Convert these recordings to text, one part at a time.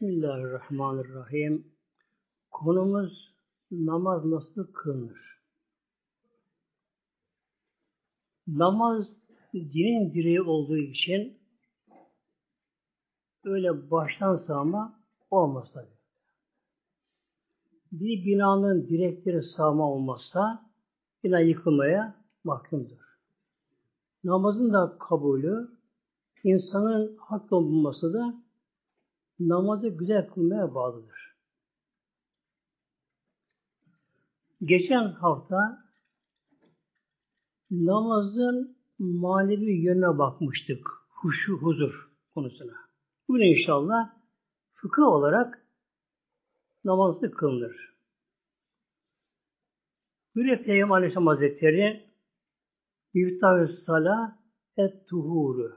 Bismillahirrahmanirrahim. Konumuz namaz nasıl kılınır? Namaz dinin direği olduğu için öyle baştan sağma olmaz tabi. Bir binanın direkleri sağma olmazsa bina yıkılmaya mahkumdur. Namazın da kabulü, insanın hak bulunması da namazı güzel kılmaya bağlıdır. Geçen hafta namazın manevi yönüne bakmıştık. Huşu, huzur konusuna. Bugün inşallah fıkıh olarak namazı kılınır. Böyle Peygamber Aleyhisselam Hazretleri Miftahü Sala et tuhuru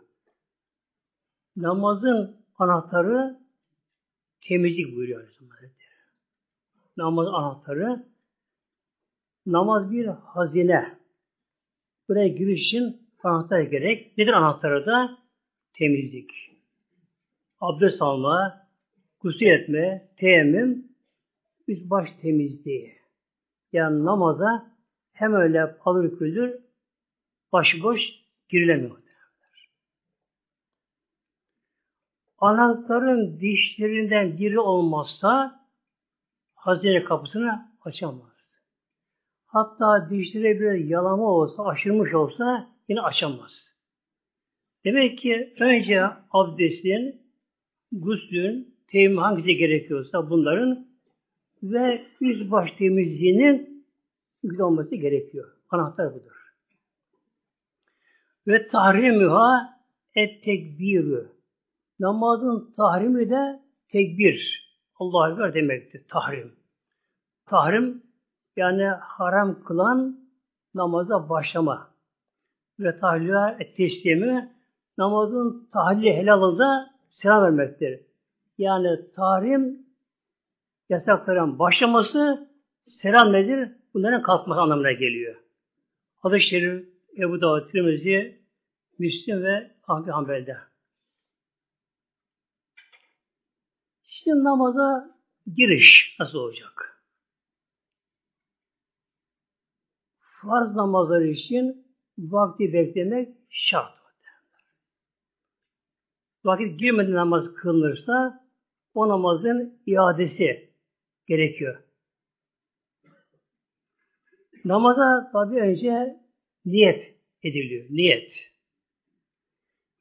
namazın anahtarı temizlik buyuruyor Hazretleri. Namaz anahtarı namaz bir hazine. Buraya giriş için anahtar gerek. Nedir anahtarı da? Temizlik. Abdest alma, gusül etme, teyemmüm, üst baş temizliği. Yani namaza hem öyle alır küldür, başıboş girilemiyor. Anahtarın dişlerinden biri olmazsa hazine kapısını açamaz. Hatta dişleri bir yalama olsa, aşırmış olsa yine açamaz. Demek ki önce abdestin, guslün, teyemmüm hangisi gerekiyorsa bunların ve üst baş temizliğinin güzel olması gerekiyor. Anahtar budur. Ve tahrimüha et tekbirü. Namazın tahrimi de tekbir. Allah'a Ekber demektir. Tahrim. Tahrim yani haram kılan namaza başlama. Ve tahlila teslimi namazın tahlili helalında selam vermektir. Yani tahrim yasakların başlaması selam nedir? Bunların kalkması anlamına geliyor. Hadis-i Şerif Ebu Davud, Tirmizi, Müslim ve Ahmet Hanbel'de. Şimdi namaza giriş nasıl olacak? Farz namazları için vakti beklemek şart. Vakit girmeden namaz kılınırsa o namazın iadesi gerekiyor. Namaza tabi önce niyet ediliyor. Niyet.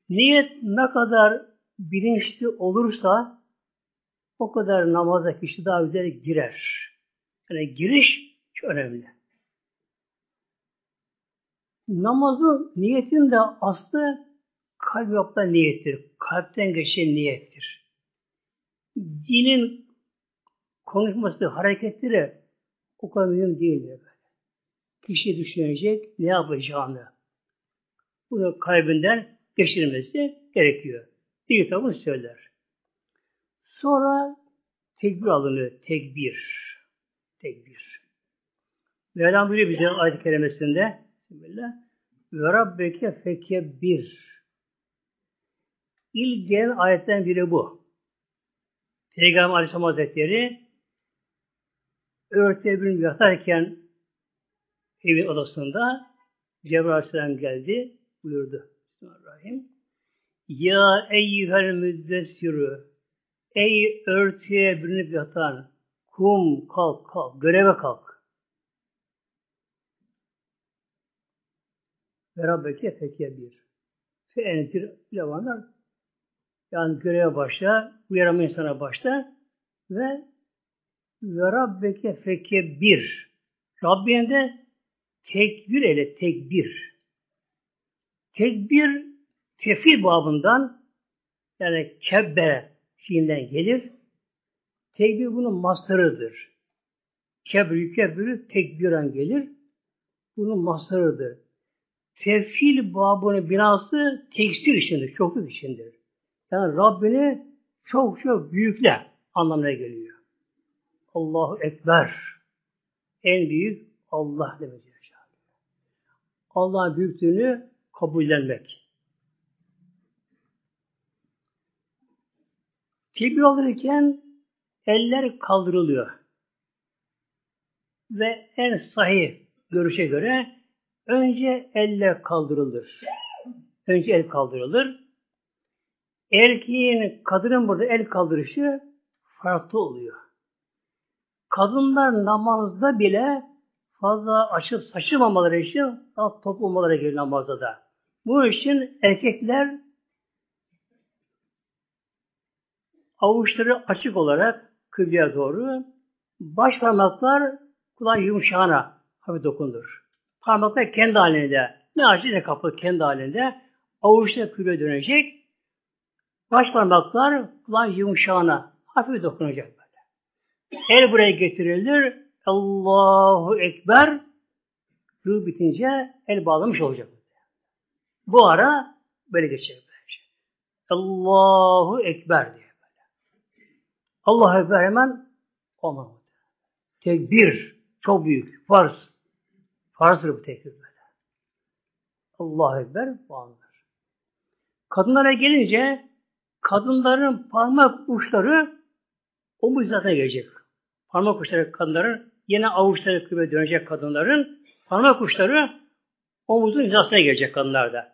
Niyet ne kadar bilinçli olursa o kadar namaza kişi daha güzel girer. Yani giriş çok önemli. Namazın niyetin de aslı kalp yokta niyettir. Kalpten geçen niyettir. Dinin konuşması, hareketleri o kadar mühim değildir. Kişi düşünecek ne yapacağını. Bunu kalbinden geçirmesi gerekiyor. Bir kitabı söyler. Sonra tekbir alınıyor. Tekbir. Tekbir. Mevlam buyuruyor bize ayet-i kerimesinde. Ve Rabbeke fekebbir. İlk gelen ayetten biri bu. Peygamber Aleyhisselam Hazretleri örtüye bir yatarken evin odasında Cebrail Aleyhisselam geldi, buyurdu. Bismillahirrahmanirrahim. Ya eyyühel müddessirü Ey örtüye bürünüp yatan, kum kalk kalk, göreve kalk. Ve Rabbeke fethiye bir. Fe enzir levanlar. Yani göreve başla, uyarama insana başla ve ve Rabbeke feke bir. Rabbine de tekbir ele tekbir. Tekbir tefil babından yani kebbe fiilinden gelir. Tekbir bunun mastarıdır. Kebir, yükebürü tekbiren gelir. Bunun mastarıdır. Tefil babının binası tekstil içindir, çokluk içindir. Yani Rabbini çok çok büyükle anlamına geliyor. Allahu Ekber. En büyük Allah demek. Allah'ın büyüklüğünü kabullenmek. Tekbir alırken eller kaldırılıyor. Ve en sahih görüşe göre önce eller kaldırılır. Önce el kaldırılır. Erkeğin, kadının burada el kaldırışı farklı oluyor. Kadınlar namazda bile fazla açıp saçılmamaları için alt top olmaları gerekiyor namazda da. Bu için erkekler avuçları açık olarak kıbleye doğru baş parmaklar kulağın yumuşağına hafif dokundur. Parmaklar kendi halinde ne açı ne kapı kendi halinde avuçlar kıbleye dönecek baş parmaklar kulağın yumuşağına hafif dokunacak böyle. El buraya getirilir Allahu Ekber ruh bitince el bağlamış olacak. Bu ara böyle geçecek. Allahu Ekber diye Allahu Ekber hemen olmamalı. Tekbir çok büyük. Farz. Farzdır bu tekbir böyle. Allahu Ekber anlar. Kadınlara gelince kadınların parmak uçları omuz hizasına gelecek. Parmak uçları kadınların yine avuçları kıble dönecek kadınların parmak uçları omuzun hizasına gelecek kadınlarda.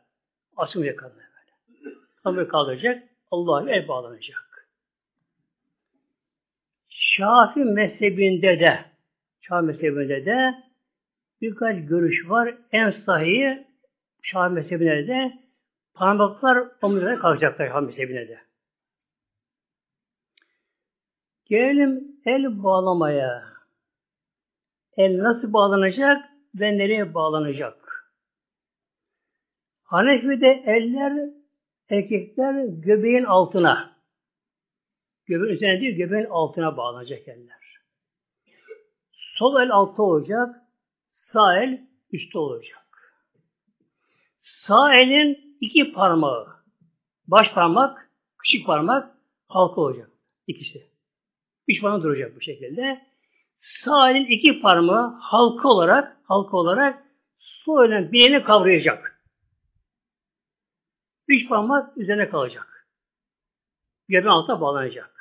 Asılmayacak kadınlar böyle. Kadınları kaldıracak. Allah'a el bağlanacak. Şafi mezhebinde de Şafi mezhebinde de birkaç görüş var. En sahihi Şafi mezhebinde de parmaklar omuzlara kalkacaklar Şafi mezhebinde de. Gelelim el bağlamaya. El nasıl bağlanacak ve nereye bağlanacak? Hanefi'de eller erkekler göbeğin altına göbeğin üzerine değil göbeğin altına bağlanacak eller. Sol el altta olacak, sağ el üstte olacak. Sağ elin iki parmağı, baş parmak, küçük parmak halka olacak. İkisi. Üç parmak duracak bu şekilde. Sağ elin iki parmağı halka olarak halka olarak sol elin bileğini kavrayacak. Üç parmak üzerine kalacak. Göbeğin altına bağlanacak.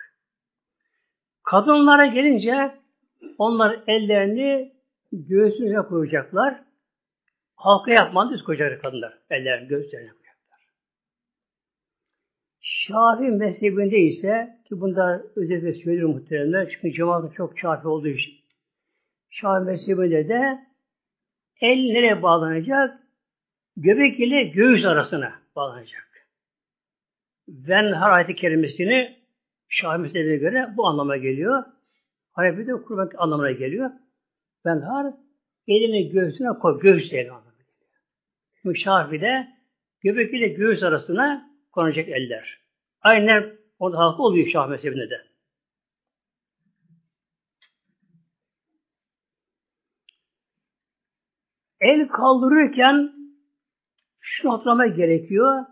Kadınlara gelince onlar ellerini göğsüne koyacaklar. Halka yapmadan düz koyacaklar kadınlar. Ellerini göğüslerine koyacaklar. Şafi mezhebinde ise ki bunda özellikle söylüyorum muhteremler çünkü cemaatin çok şafi olduğu için. Şafi mezhebinde de el nereye bağlanacak? Göbek ile göğüs arasına bağlanacak. Venhar ayeti kelimesini Şafi mezhebine göre bu anlama geliyor. Hanefi'de kurban anlamına geliyor. Venhar elini göğsüne koy, göğüs anlamına geliyor. Şafi'de göbek ile göğüs arasına konacak eller. Aynen orada halkı oluyor Şah mezhebinde de. El kaldırırken şunu hatırlamak gerekiyor.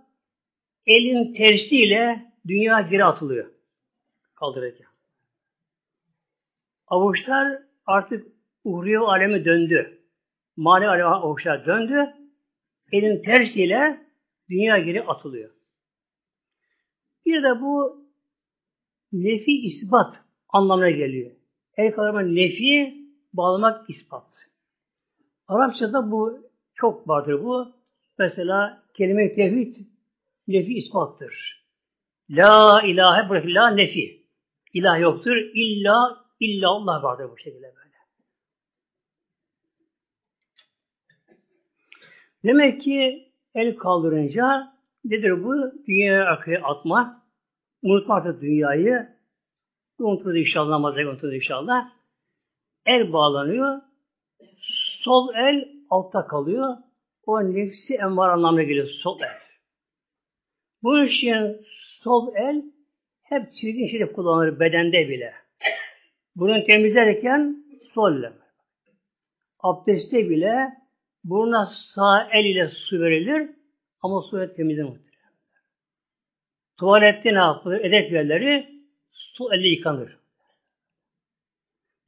Elin tersiyle dünya geri atılıyor. Kaldırırken. Avuçlar artık uhriye alemi döndü. Mali alemi avuçlar döndü. Elin tersiyle dünya geri atılıyor. Bir de bu nefi ispat anlamına geliyor. El kaldırma nefi, bağlamak ispat. Arapçada bu çok vardır bu. Mesela kelime tevhid nefi ispattır. La ilahe bırak la nefi. İlah yoktur. İlla illa Allah vardır bu şekilde böyle. Demek ki el kaldırınca nedir bu? Dünyaya arkaya atma. Unutmak da dünyayı. Unutulur inşallah namaza unutulur inşallah. El bağlanıyor. Sol el altta kalıyor. O nefsi envar anlamına geliyor. Sol el. Bu için sol el hep çirkin şeyde kullanılır bedende bile. Bunu temizlerken sol el. Abdestte bile burnuna sağ el ile su verilir ama su temizlenir. Tuvalette ne yapılır? Edep yerleri su elle yıkanır.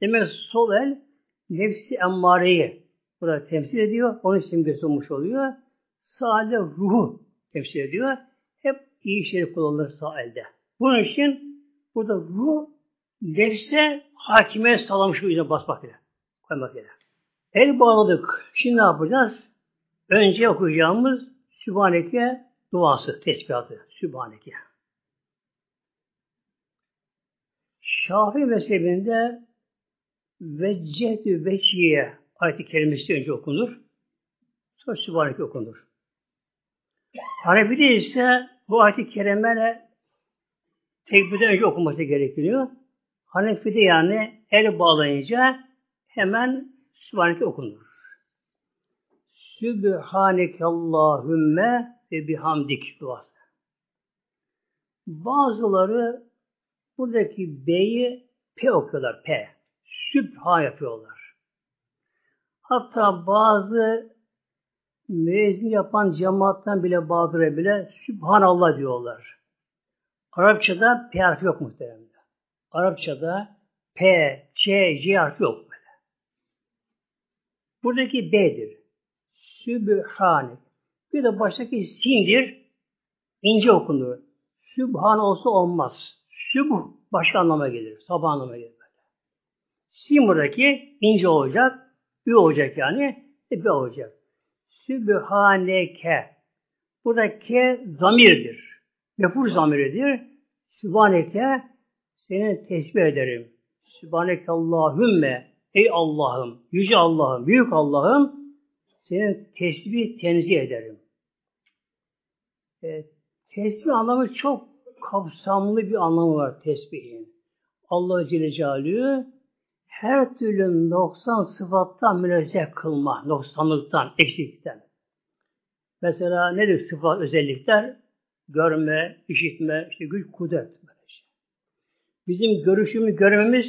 Demek sol el nefsi emmareyi burada temsil ediyor. Onun simgesi olmuş oluyor. Sağ elde ruhu temsil ediyor. Hep iyi şey kullanılır sağ elde. Bunun için Burada ruh nefse hakime sağlamış bu yüzden basmak ile. Koymak ile. El bağladık. Şimdi ne yapacağız? Önce okuyacağımız Sübhaneke duası, tesbihatı. Sübhaneke. Şafii mezhebinde Veccehtü veçiye ayet-i kerimesi önce okunur. Sonra Sübhaneke okunur. Hanefi'de ise bu ayet-i kerimeyle tekbirden önce okunması gerekiyor. Hanefi'de yani el bağlayınca hemen Sübhaneke okunur. Sübhaneke Allahümme ve bihamdik duası. Bazıları buradaki B'yi P okuyorlar. P. Sübha yapıyorlar. Hatta bazı müezzin yapan cemaatten bile bazıları bile Sübhanallah diyorlar. Arapçada P harfi yok muhtemelen. Arapçada P, Ç, C harfi yok böyle. Buradaki B'dir. Sübhane. Bir de baştaki sindir. ince okunur. Sübhan olsa olmaz. Sübuh başka anlama gelir. Sabah anlama gelir. Böyle. Sin buradaki ince olacak. Ü olacak yani. E, B olacak. Sübhaneke. Buradaki zamirdir. Mefur zamiridir. Sübhaneke seni tesbih ederim. Sübhaneke Allahümme ey Allah'ım, yüce Allah'ım, büyük Allah'ım senin tesbih tenzih ederim. E, tesbih anlamı çok kapsamlı bir anlamı var tesbihin. Allah Celle Celaluhu her türlü noksan sıfattan münezzeh kılma, noksanlıktan, eksiklikten. Mesela nedir sıfat özellikler? Görme, işitme, işte güç, kudret. Şey. Bizim görüşümü görmemiz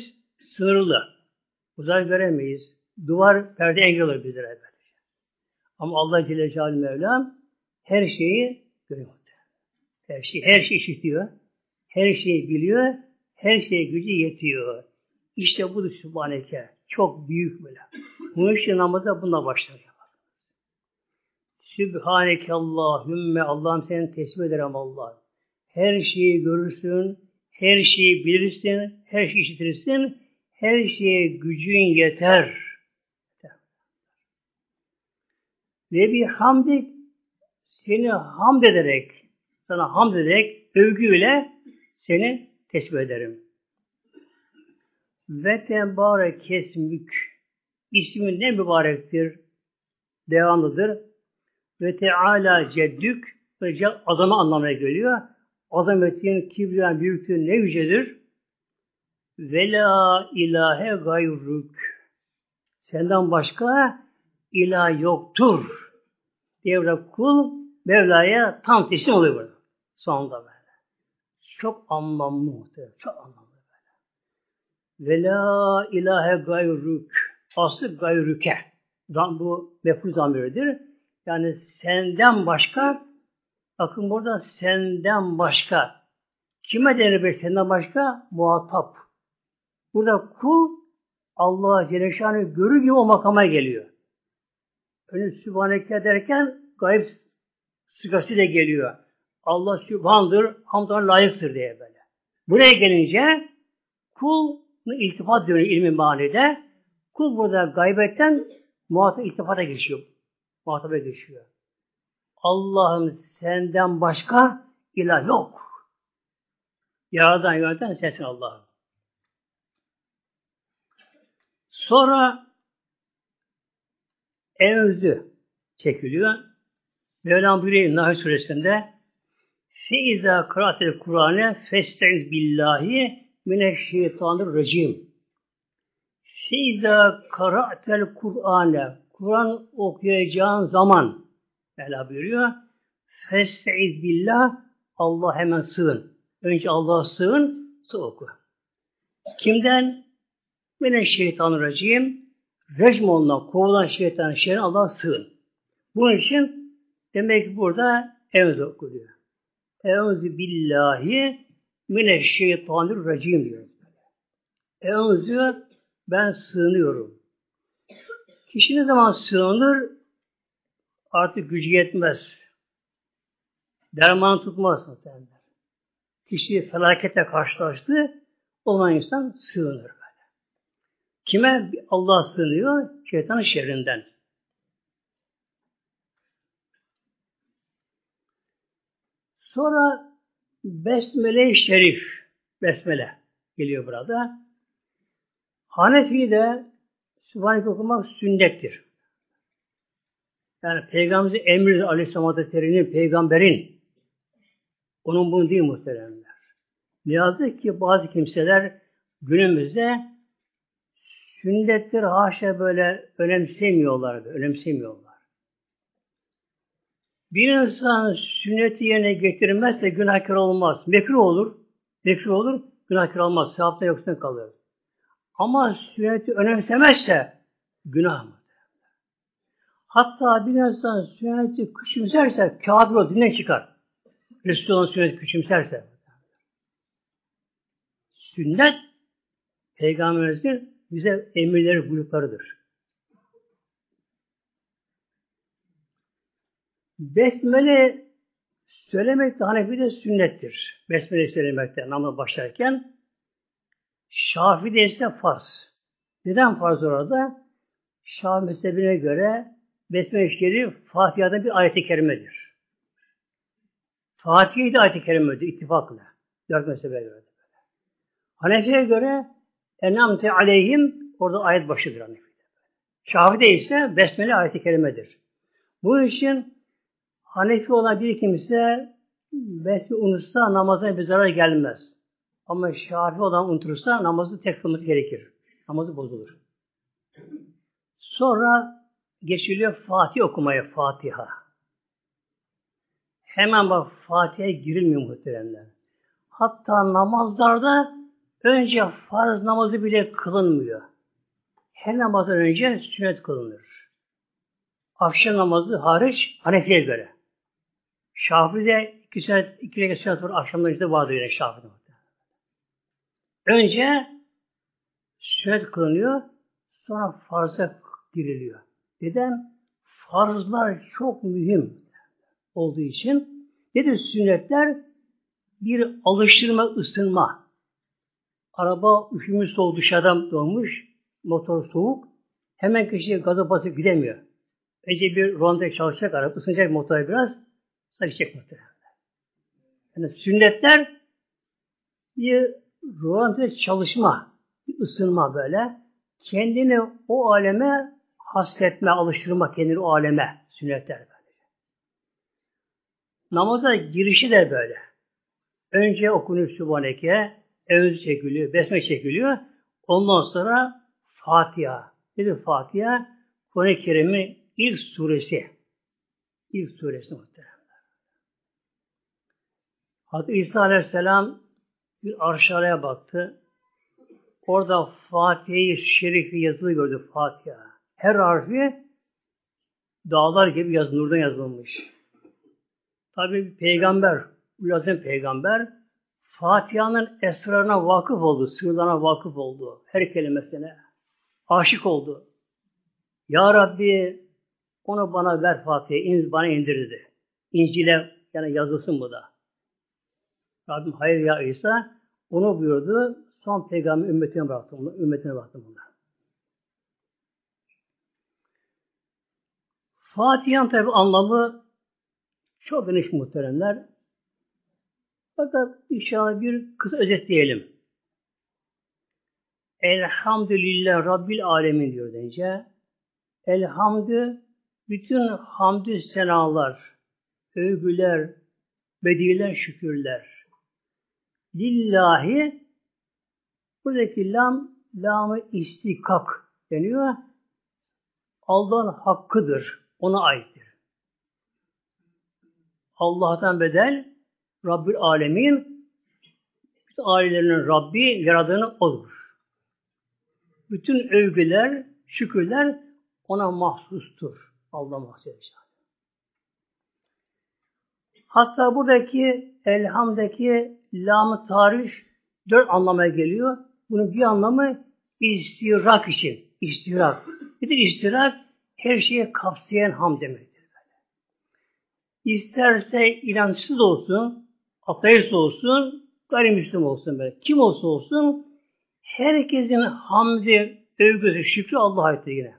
sınırlı. Uzay göremeyiz. Duvar, perde engel olur bizlere böylece. Ama Allah Celle Celaluhu Mevlam her şeyi görüyor. Her şey, her şeyi işitiyor. Her şeyi biliyor. Her şeye gücü yetiyor. İşte bu Sübhaneke. Çok büyük böyle. Bu için namazda bununla başlar. Sübhaneke Allahümme Allah'ım seni tesbih ederim Allah. Her şeyi görürsün, her şeyi bilirsin, her şeyi işitirsin, her şeye gücün yeter. Ve bir hamdik seni hamd ederek, sana hamd ederek, övgüyle seni tesbih ederim. Ve tebarek kesmük ismin ne mübarektir, devamlıdır. Ve teala ceddük ve azama anlamına geliyor. Azametin, kibriyan, büyüklüğün ne yücedir? Ve la ilahe gayruk. Senden başka ilah yoktur. Diye kul Mevla'ya tam teslim oluyor burada. Sonunda böyle. Çok anlamlı muhtemelen. Çok anlamlı böyle. Ve la ilahe gayruk. Aslı gayruke. Bu mefru zamiridir. Yani senden başka bakın burada senden başka kime denir senden başka? Muhatap. Burada kul Allah Celle görür gibi o makama geliyor. Önü Sübhaneke derken gayb sıgasıyla geliyor. Allah Sübhan'dır, hamdan layıktır diye böyle. Buraya gelince kul iltifat dönüyor ilmi manide. Kul burada gaybetten muhatap iltifata geçiyor. Muhataba geçiyor. Allah'ım senden başka ilah yok. Yaradan yöneten sensin Allah'ım. Sonra evzü çekiliyor. Mevlam buyuruyor Nahl suresinde Feiza kıraatel Kur'an'e festeiz billahi mineşşeytanirracim. Feiza kıraatel Kur'an'e Kur'an okuyacağın zaman Mevla buyuruyor festeiz billah Allah hemen sığın. Önce Allah'a sığın, sonra oku. Kimden? Mine şeytanirracim rejim olunan, kovulan şeytan şeyden Allah'a sığın. Bunun için demek ki burada evz okuyor. Evzu billahi mine şeytanirracim diyor. Evzu ben sığınıyorum. Kişi ne zaman sığınır artık gücü yetmez. Derman tutmaz muhtemelen. kişi felakete karşılaştı, olan insan sığınır böyle. Kime? Allah sığınıyor? Şeytanın şerrinden. Sonra Besmele-i Şerif, Besmele geliyor burada. Hanefi'de Sübhaneke okumak sünnettir. Yani Peygamberimizin emri Aleyhisselam Hazretleri'nin, peygamberin onun bunu değil muhteremler. Ne yazık ki bazı kimseler günümüzde sünnetleri haşa böyle önemsemiyorlar, önemsemiyorlar. Bir insan sünneti yerine getirmezse günahkar olmaz. Mekruh olur, mekruh olur, günahkar olmaz. Sevapta yoksun kalır. Ama sünneti önemsemezse günah mı? Hatta bir insan sünneti küçümserse kafir olur, dinden çıkar. Resulullah'ın sünneti küçümserse. Sünnet Peygamberimizin bize emirleri, buyruklarıdır. Besmele söylemek de Hanefi'de sünnettir. Besmele söylemekte namaz başlarken Şafi'de ise farz. Neden farz orada? Şafi mezhebine göre Besmele-i Şerif Fatiha'da bir ayet-i kerimedir. Fatiha'yı da ayet-i kerimedir ittifakla. Dört mezhebe göre. Hanefi'ye göre enamte aleyhim orada ayet başıdır Hanefi'de. Şafi'de ise Besmele ayet-i kerimedir. Bu için Hanefi olan bir kimse Besmele unutsa namazına bir zarar gelmez. Ama Şafi olan unutursa namazı tek gerekir. Namazı bozulur. Sonra geçiliyor Fatih okumaya Fatiha. Hemen bak Fatiha'ya girilmiyor muhteremler. Hatta namazlarda önce farz namazı bile kılınmıyor. Her namazdan önce sünnet kılınır. Akşam namazı hariç Hanefi'ye göre. Şafii'de iki sünnet, iki sünnet var. Akşamdan işte vardır yine Şafii'de. Önce sünnet kılınıyor. Sonra farza giriliyor. Neden? Farzlar çok mühim olduğu için nedir sünnetler? Bir alıştırma, ısınma. Araba üşümüş soğuk dışarıdan doğmuş, motor soğuk. Hemen kişi gaza basıp gidemiyor. Önce bir ronda çalışacak araba, ısınacak motor biraz, gidecek muhtemelen. Yani sünnetler bir ronda çalışma, bir ısınma böyle. Kendini o aleme hasretme, alıştırma kendini o aleme sünnetler böyle. Namaza girişi de böyle. Önce okunuyor Sübhaneke, Evzi çekiliyor, Besme çekiliyor. Ondan sonra Fatiha. Nedir Fatiha? Kur'an-ı Kerim'in ilk suresi. İlk suresi muhtemelen. Hazreti İsa Aleyhisselam bir arşalaya baktı. Orada Fatiha-i Şerifi yazılı gördü Fatiha. Her harfi dağlar gibi yaz, nurdan yazılmış. Tabi peygamber, yazan peygamber Fatiha'nın esrarına vakıf oldu, sırlarına vakıf oldu. Her kelimesine. Aşık oldu. Ya Rabbi onu bana ver Fatiha'yı, bana indirdi. İncil'e yani yazılsın bu da. Rabbim hayır ya İsa onu buyurdu. Son peygamber ümmetine bıraktım. Ümmetine bıraktım bunlar. Fatiha'nın tabi anlamı çok geniş muhteremler. Fakat inşallah bir kısa özetleyelim. Elhamdülillah Rabbil Alemin diyor deyince. Elhamdü bütün hamdü senalar, övgüler, bediler, şükürler. Lillahi buradaki lam, lamı istikak deniyor. Allah'ın hakkıdır. Ona aittir. Allah'tan bedel Rabbül Alemin bütün ailelerinin Rabbi yaradığını olur. Bütün övgüler, şükürler ona mahsustur. Allah mahsus Hatta buradaki elhamdaki lam tarih dört anlamaya geliyor. Bunun bir anlamı istirak için. İstirak. Nedir istirak? Her şeye kapsayan ham demektir. İsterse inançsız olsun, ateist olsun, gayrimüslim olsun böyle. Kim olsa olsun herkesin hamdi, övgüsü, şükrü Allah'a aittir yine.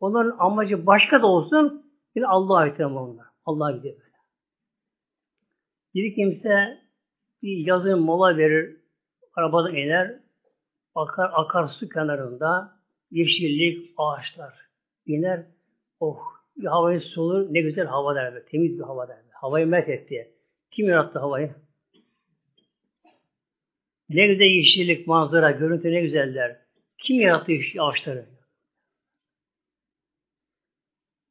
Onların amacı başka da olsun yine Allah'a aittir onlar. Allah'a gidiyor böyle. Bir kimse bir yazın mola verir, arabadan iner, akar, akar su kenarında yeşillik, ağaçlar iner. Oh, havayı solur, ne güzel hava der. Be, temiz bir hava der. Be. Havayı met etti. Kim yarattı havayı? Ne güzel yeşillik, manzara, görüntü ne güzeller. Kim yarattı ağaçları?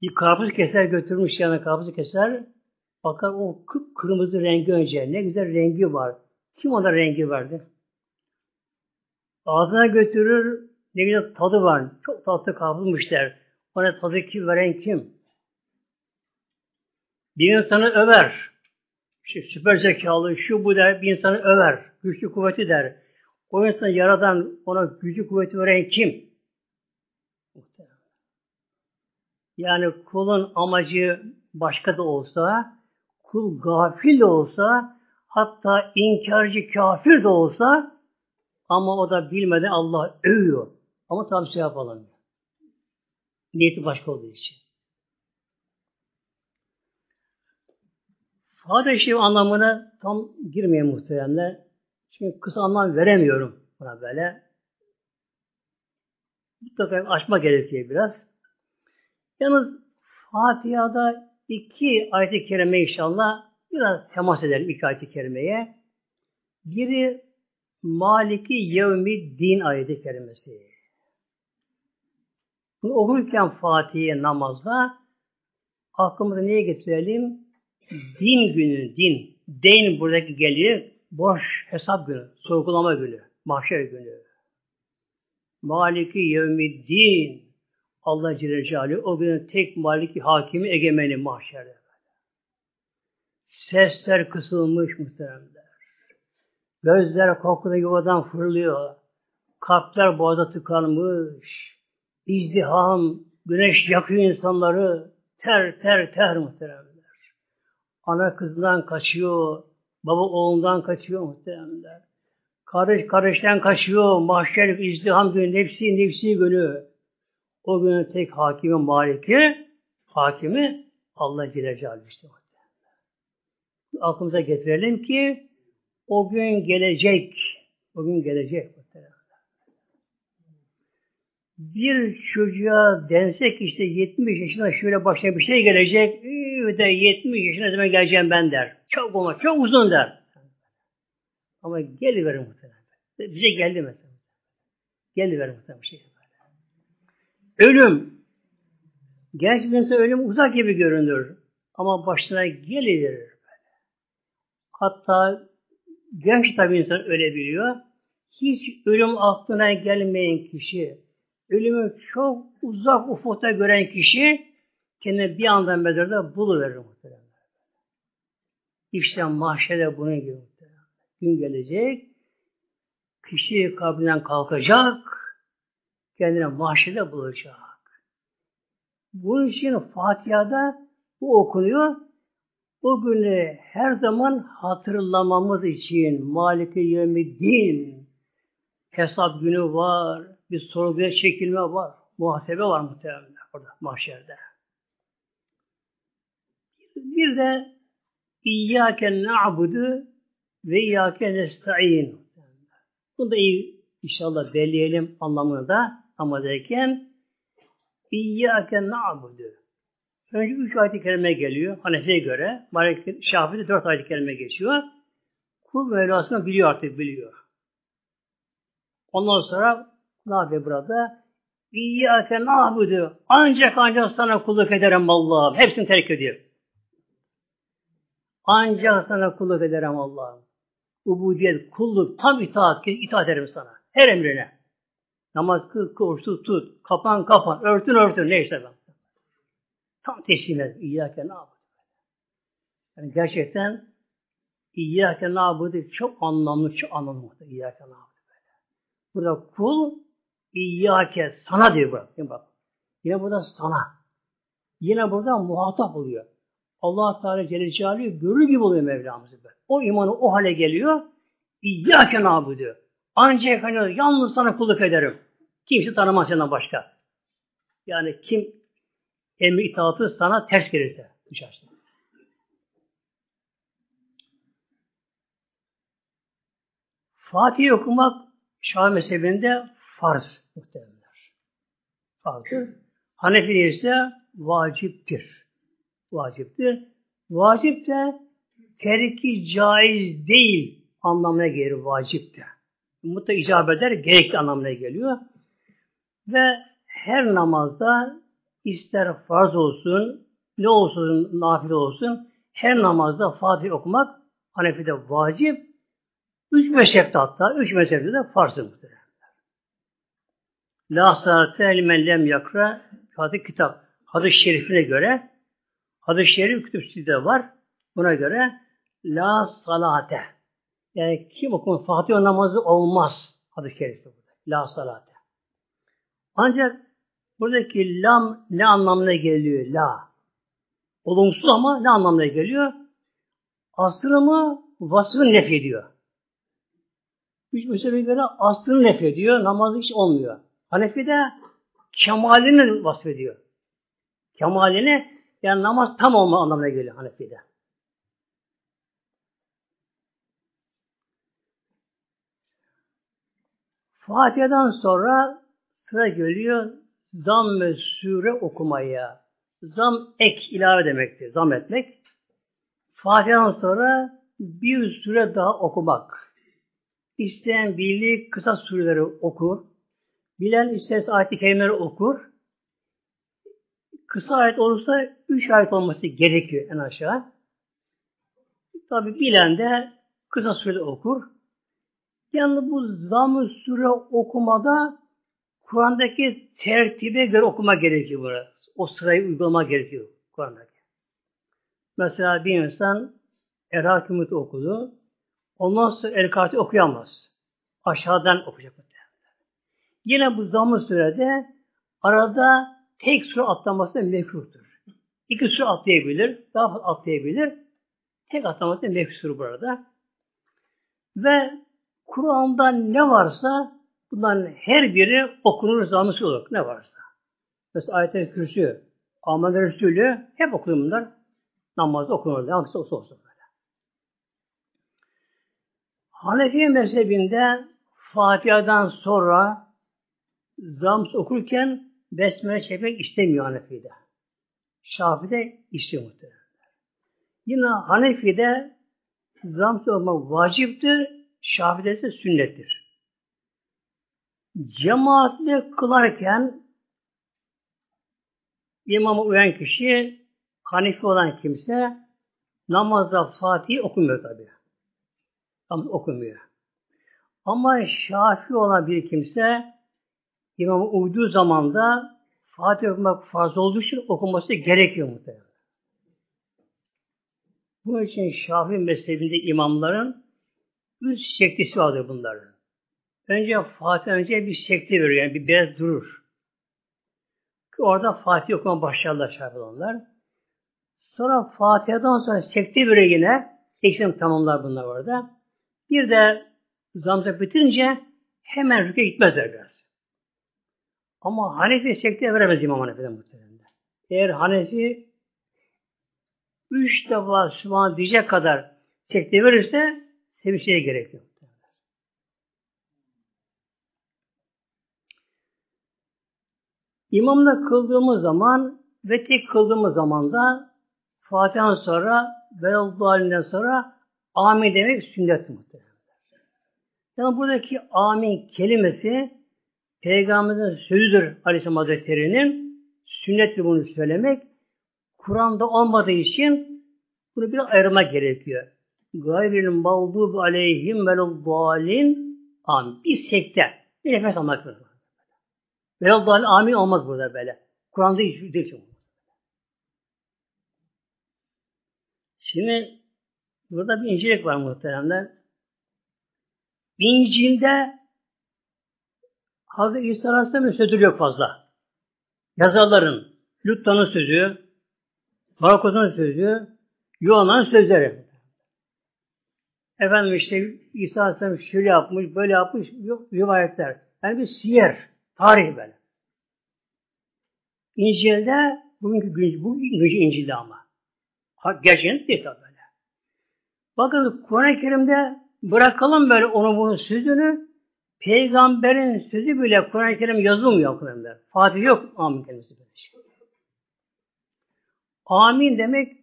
Bir karpuz keser götürmüş yani karpuzu keser. Bakar o kırmızı rengi önce. Ne güzel rengi var. Kim ona rengi verdi? Ağzına götürür. Ne güzel tadı var. Çok tatlı karpuzmuş der. Ona tadı kim veren kim? Bir insanı över. İşte süper zekalı, şu bu der, bir insanı över. Güçlü kuvveti der. O insanı yaradan ona gücü kuvveti veren kim? Yani kulun amacı başka da olsa, kul gafil de olsa, hatta inkarcı kafir de olsa, ama o da bilmeden Allah övüyor. Ama tam şey yapalım. Niyeti başka olduğu için. Kardeşim anlamına tam girmeye muhteremler. Çünkü kısa anlam veremiyorum buna böyle. Mutlaka açma gerekiyor biraz. Yalnız Fatiha'da iki ayet-i kerime inşallah biraz temas edelim iki ayet-i kerimeye. Biri Maliki Yevmi Din ayeti kerimesi. Bunu okurken Fatih'e namazda aklımıza niye getirelim? Din günü, din. Din buradaki geliyor. Boş hesap günü, sorgulama günü, mahşer günü. Maliki yevmi din. Allah Celle Celaluhu o günün tek maliki hakimi egemeni mahşerde. Sesler kısılmış muhteremler. Gözler kokuda yuvadan fırlıyor. Kalpler boğaza tıkanmış. İzdiham, güneş yakıyor insanları. Ter ter ter muhteremler. Ana kızından kaçıyor. Baba oğlundan kaçıyor muhteremler. Kardeş kardeşten kaçıyor. Mahşer izdiham günü, nefsi nefsi günü. O günün tek hakimi maliki, hakimi Allah Celle Celaluhu. Aklımıza getirelim ki o gün gelecek. O gün gelecek. Bir çocuğa densek işte 70 yaşında şöyle başına bir şey gelecek. de 70 yaşına zaman geleceğim ben der. Çok olmaz, çok uzun der. Ama geliverir muhtemelen. Bize geldi mesela. Geliverir muhtemelen bir şey. Ölüm. Genç bir ölüm uzak gibi görünür. Ama başına geliverir. Hatta genç tabi insan ölebiliyor. Hiç ölüm aklına gelmeyen kişi, ölümü çok uzak ufukta gören kişi kendini bir anda mezarda buluverir muhtemelen. İşte mahşede bunun gibi. Gün gelecek, kişi kabrinden kalkacak, kendine mahşede bulacak. Bunun için Fatiha'da bu okunuyor. O günü her zaman hatırlamamız için Maliki Yevmiddin hesap günü var, bir sorguya çekilme var, muhasebe var muhtemelen orada mahşerde. Bir de İyyâke na'budu ve İyyâke nesta'in. Bunu da iyi inşallah belleyelim anlamını da ama derken İyyâke na'budu. Önce üç ayet-i kerime geliyor. Hanefi'ye göre. Malik dört ayet-i kerime geçiyor. Kul Mevlasını biliyor artık biliyor. Ondan sonra ne yapıyor burada? İyyâke na'budu. Ancak ancak sana kulluk ederim Allah'ım. Hepsini terk ediyor. Ancak sana kulluk ederim Allah'ım. Ubudiyet, kulluk, tam itaat, itaat ederim sana. Her emrine. Namaz kıl, kıl, tut. Kapan, kapan. Örtün, örtün. Ne işte ben. Tam teslim et. İyyâke nâbudu. Yani gerçekten İyyâke nâbudu çok anlamlı, çok anlamlı. İyyâke nâbudu. Burada kul İyyâke sana diyor burada. Yine bak. Yine burada sana. Yine burada muhatap oluyor. Allah Teala Celle Celaluhu görür gibi oluyor Mevlamızı. O imanı o hale geliyor. İyyâke nâbudu. Ancak hani yalnız sana kulluk ederim. Kimse tanımaz senden başka. Yani kim emri itaatı sana ters gelirse düşersin. Fatih okumak Şah mezhebinde farz muhtemelenler. Farzdır. Hanefi ise vaciptir. Vaciptir. Vacip de terki caiz değil anlamına gelir vacip de. Mutlaka icap eder, gerekli anlamına geliyor. Ve her namazda ister farz olsun, ne olsun, nafile olsun, her namazda Fatih okumak Hanefi'de vacip, üç mezhepte hatta, üç mezhepte de farzı muhtemelen. La salate elmen lem yakra Fatih kitap. Hadis-i şerifine göre hadis-i şerif kütüpsüzde var. Buna göre la salate. Yani kim okumaz Fatiha namazı olmaz. Hadis-i şerifte burada. La salate. Ancak buradaki lam ne anlamına geliyor? La. Olumsuz ama ne anlamına geliyor? Aslını mı vasfını nef ediyor. Üç mezhebe göre aslını nef ediyor. Namazı hiç olmuyor. Hanefi de kemalini vasfediyor. Kemalini yani namaz tam olma anlamına geliyor Hanefi'de. Fatiha'dan sonra sıra geliyor zam ve sure okumaya. Zam ek ilave demektir. Zam etmek. Fatiha'dan sonra bir süre daha okumak. İsteyen bildiği kısa sureleri okur. Bilen isterse ayet-i kerimeleri okur. Kısa ayet olursa üç ayet olması gerekiyor en aşağı. Tabi bilen de kısa sürede okur. Yani bu zam süre okumada Kur'an'daki tertibe göre okuma gerekiyor burada. O sırayı uygulama gerekiyor Kur'an'daki. Mesela bir insan Erhakimut okudu. Ondan sonra El okuyamaz. Aşağıdan okuyacak. Yine bu zamm sürede arada tek sure atlaması mekruhtur. İki sure atlayabilir, daha fazla atlayabilir. Tek atlaması mekruhtur burada. Ve Kur'an'da ne varsa bunların her biri okunur zammısı olur. Ne varsa. Mesela ayet-i kürsü, Aman Resulü hep okunur bunlar. Namazda okunur. Hangisi olsa olsun böyle. Hanefi mezhebinde Fatiha'dan sonra Zams okurken besmele çekmek istemiyor Hanefi'de. Şafi'de istiyor muhtemelen. Yine Hanefi'de zams olmak vaciptir, Şafi'de ise sünnettir. Cemaatle kılarken imama uyan kişi Hanefi olan kimse namazda Fatih okumuyor tabi. Namaz okumuyor. Ama Şafi olan bir kimse İmama uyduğu zaman da Fatih okumak farz olduğu için okunması gerekiyor muhtemelen. Bunun için Şafii mezhebinde imamların üç şeklisi vardır bunların. Önce Fatih önce bir şekli veriyor. Yani bir biraz durur. Orada Fatih okuma başlarlar Şafii'ler. Sonra Fatiha'dan sonra sekte veriyor yine. Eksim tamamlar bunlar orada. Bir de zamza bitirince hemen rüküye gitmezler biraz. Ama Hanefi sekteye veremez İmam Hanefi'den muhtemelen. Eğer Hanefi üç defa Sübhan diyecek kadar sekte verirse sevinçliğe gerek yok. İmamla kıldığımız zaman ve tek kıldığımız zaman da Fatiha'dan sonra ve sonra amin demek sünnet muhtemelen. Yani buradaki amin kelimesi Peygamberin sözüdür Aleyhisselam Hazretleri'nin sünnettir bunu söylemek. Kur'an'da olmadığı için bunu bir ayırma gerekiyor. Gayril mağdubu aleyhim veludalin amin. Bir sekte. Bir nefes almak lazım. Veludalin amin olmaz burada böyle. Kur'an'da hiç değil. Şimdi burada bir incelik var muhteremler. İncil'de Hazreti İsa Aleyhisselam'ın sözü yok fazla. Yazarların, Lutta'nın sözü, Markus'un sözü, Yuhanna'nın sözleri. Efendim işte İsa Aleyhisselam şöyle yapmış, böyle yapmış, yok rivayetler. Yani bir siyer, tarih böyle. İncil'de bugünkü gün, bugünkü İncil'de ama. Gerçekten değil tabi böyle. Bakın Kur'an-ı Kerim'de bırakalım böyle onu bunun sözünü. Peygamberin sözü bile Kur'an-ı Kerim yazılmıyor Kur'an'da. Fatih yok amin böyle şey. Amin demek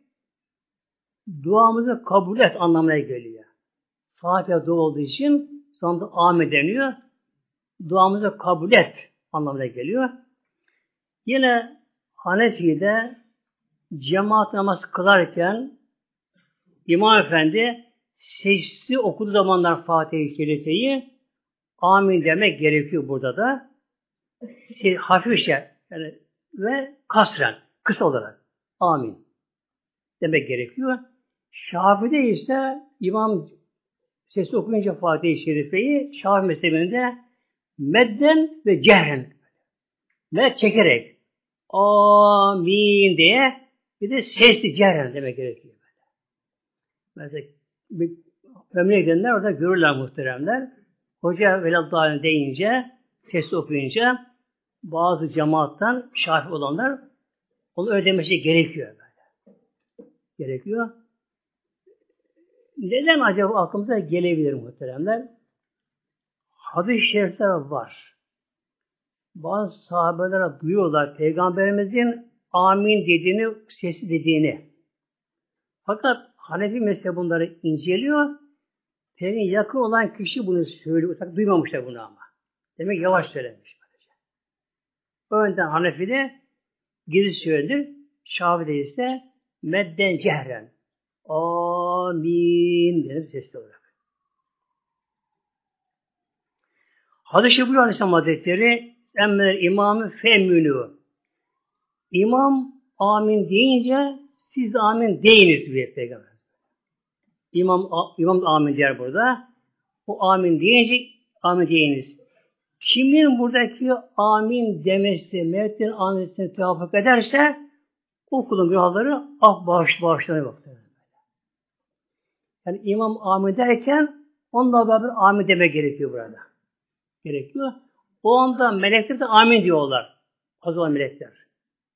duamızı kabul et anlamına geliyor. Fatiha dua olduğu için sonunda amin deniyor. Duamızı kabul et anlamına geliyor. Yine Hanefi'de cemaat namaz kılarken İmam Efendi secdesi okuduğu zamanlar Fatih-i Şerife'yi amin demek gerekiyor burada da. Şey, hafifçe yani, ve kasren, kısa olarak amin demek gerekiyor. Şafi'de ise İmam sesi okuyunca Fatih-i Şerife'yi Şafi mezhebinde medden ve cehren med çekerek amin diye bir de sesli cehren demek gerekiyor. Mesela bir ömre gidenler orada görürler muhteremler. Hoca veladdâhine deyince, sesli okuyunca bazı cemaattan şafi olanlar onu ödemesi gerekiyor. Böyle. Gerekiyor. Neden acaba aklımıza gelebilir muhteremler? Hadis-i şerifler var. Bazı sahabeler duyuyorlar Peygamberimizin amin dediğini, sesi dediğini. Fakat Hanefi mezhebi bunları inceliyor. Peygamber yakın olan kişi bunu söylüyor. Duymamışlar bunu ama. Demek yavaş söylemiş. Böylece. O yönden Hanefi'de gizli söylenir. Şafi'de ise medden cehren. Amin denir sesli olarak. Hadis-i Şebu Aleyhisselam Hazretleri emmer imamı femmünü. İmam amin deyince siz de amin deyiniz diye peygamber. İmam, imam da amin der burada. O amin deyince amin deyiniz. Kimin buradaki amin demesi, mevtin aminesini tevafuk ederse o kulun günahları ah bağış, bağışlanıyor. Yani imam amin derken onunla beraber amin deme gerekiyor burada. Gerekiyor. O anda melekler de amin diyorlar. Hazır melekler.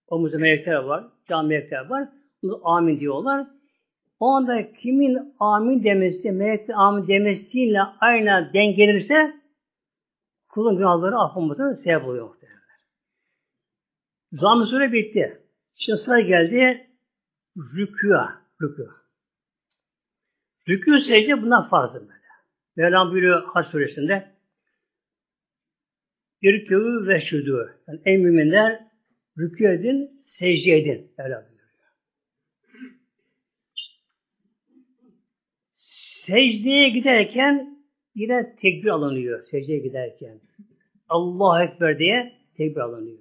O melekler var, can melekler var. Bunu amin diyorlar. O anda kimin amin demesi, meleklerin amin demesiyle aynı dengelenirse kulun günahları affolmasına sebep oluyor muhtemelen. Zamm-ı süre bitti. Şimdi sıra geldi rükûa. Rükû. Rükû secde bundan farzdır böyle. Mevlam buyuruyor Hac suresinde Rükû ve şudu. Yani en müminler rükû edin, secde edin. Mevlam Secdeye giderken yine tekbir alınıyor secdeye giderken. Allah Ekber diye tekbir alınıyor.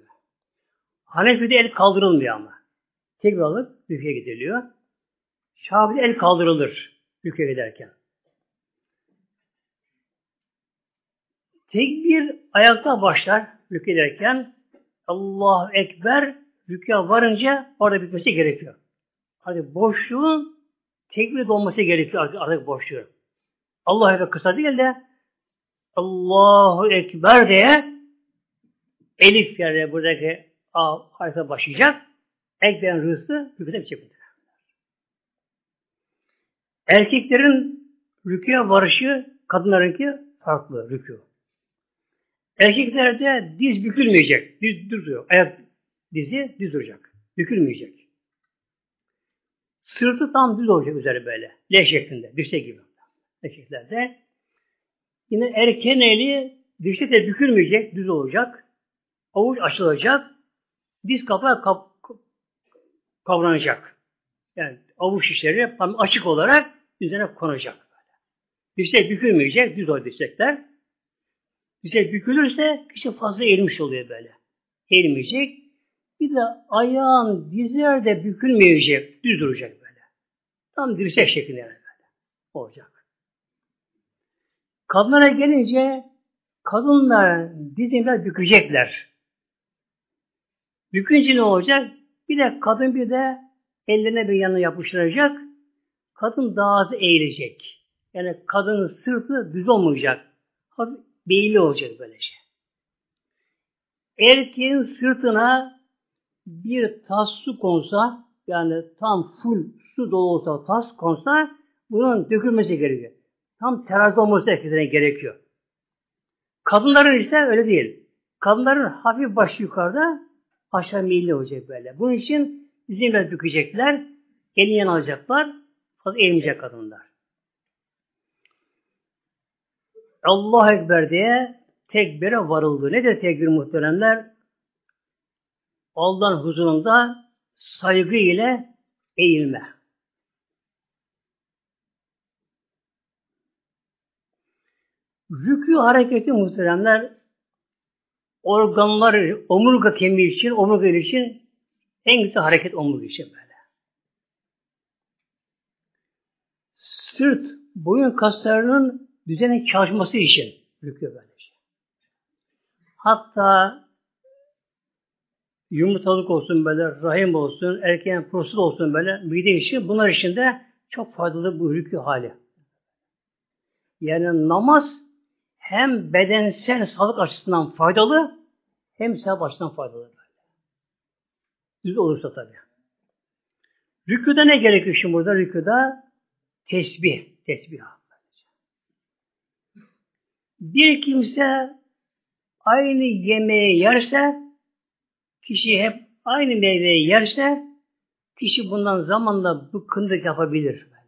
Hanefi'de el kaldırılmıyor ama. Tekbir alıp rüküye gidiliyor. Şafi'de el kaldırılır rüküye giderken. Tekbir ayakta başlar rüküye giderken. Allah Ekber rüküye varınca orada bitmesi gerekiyor. Hadi boşluğun tekbir olması gerekiyor artık, artık boşluğu. Allah Ekber kısa değil de Allahu Ekber diye elif yerde buradaki A harfe başlayacak. Ekber'in rızsı rüküde bitecek. Erkeklerin rüküye varışı kadınlarınki farklı rükû. Erkeklerde diz bükülmeyecek. Diz düz duruyor. Ayak dizi düz duracak. Bükülmeyecek. Sırtı tam düz olacak üzeri böyle. L şeklinde. Dirsek gibi. Erkeklerde. Yine erken eli dirsek de bükülmeyecek. Düz olacak. Avuç açılacak. Diz kapağı kap, kavranacak. Yani avuç işleri açık olarak üzerine konacak. Böyle. Dirsek bükülmeyecek. Düz o dirsekler. Dirsek bükülürse kişi fazla eğilmiş oluyor böyle. Eğilmeyecek. Bir de ayağın dizler de bükülmeyecek. Düz duracak. Tam dirsek şeklinde böyle olacak. Kadınlara gelince kadınlar dizini bükecekler. Bükünce ne olacak? Bir de kadın bir de ellerine bir yanına yapıştıracak. Kadın daha az eğilecek. Yani kadının sırtı düz olmayacak. Hafif beyli olacak böylece. Erkeğin sırtına bir tas su konsa, yani tam full su dolu olsa tas konsa, bunun dökülmesi gerekiyor. Tam terazi olması gerekiyor. Kadınların ise öyle değil. Kadınların hafif başı yukarıda, aşağı meyilli olacak böyle. Bunun için dizini bükecekler, elini alacaklar, fazla eğilmeyecek kadınlar. Allah Ekber diye tekbire varıldı. Nedir tekbir muhteremler? Allah'ın huzurunda saygı ile eğilme. Rükû hareketi muhteremler organlar, omurga kemiği için, omurga için en güzel hareket omurga için böyle. Sırt, boyun kaslarının düzene çalışması için rükû böyle şey. Hatta yumurtalık olsun böyle, rahim olsun, erkeğin prostat olsun böyle, mide için bunlar için de çok faydalı bu rükû hali. Yani namaz hem bedensel sağlık açısından faydalı hem sevap açısından faydalı. Düz olursa tabi. Rüküde ne gerekiyor şimdi burada? Rüküde tesbih. Tesbih. Bir kimse aynı yemeği yerse, kişi hep aynı meyveyi yerse, kişi bundan zamanla bıkkınlık yapabilir. Böyle.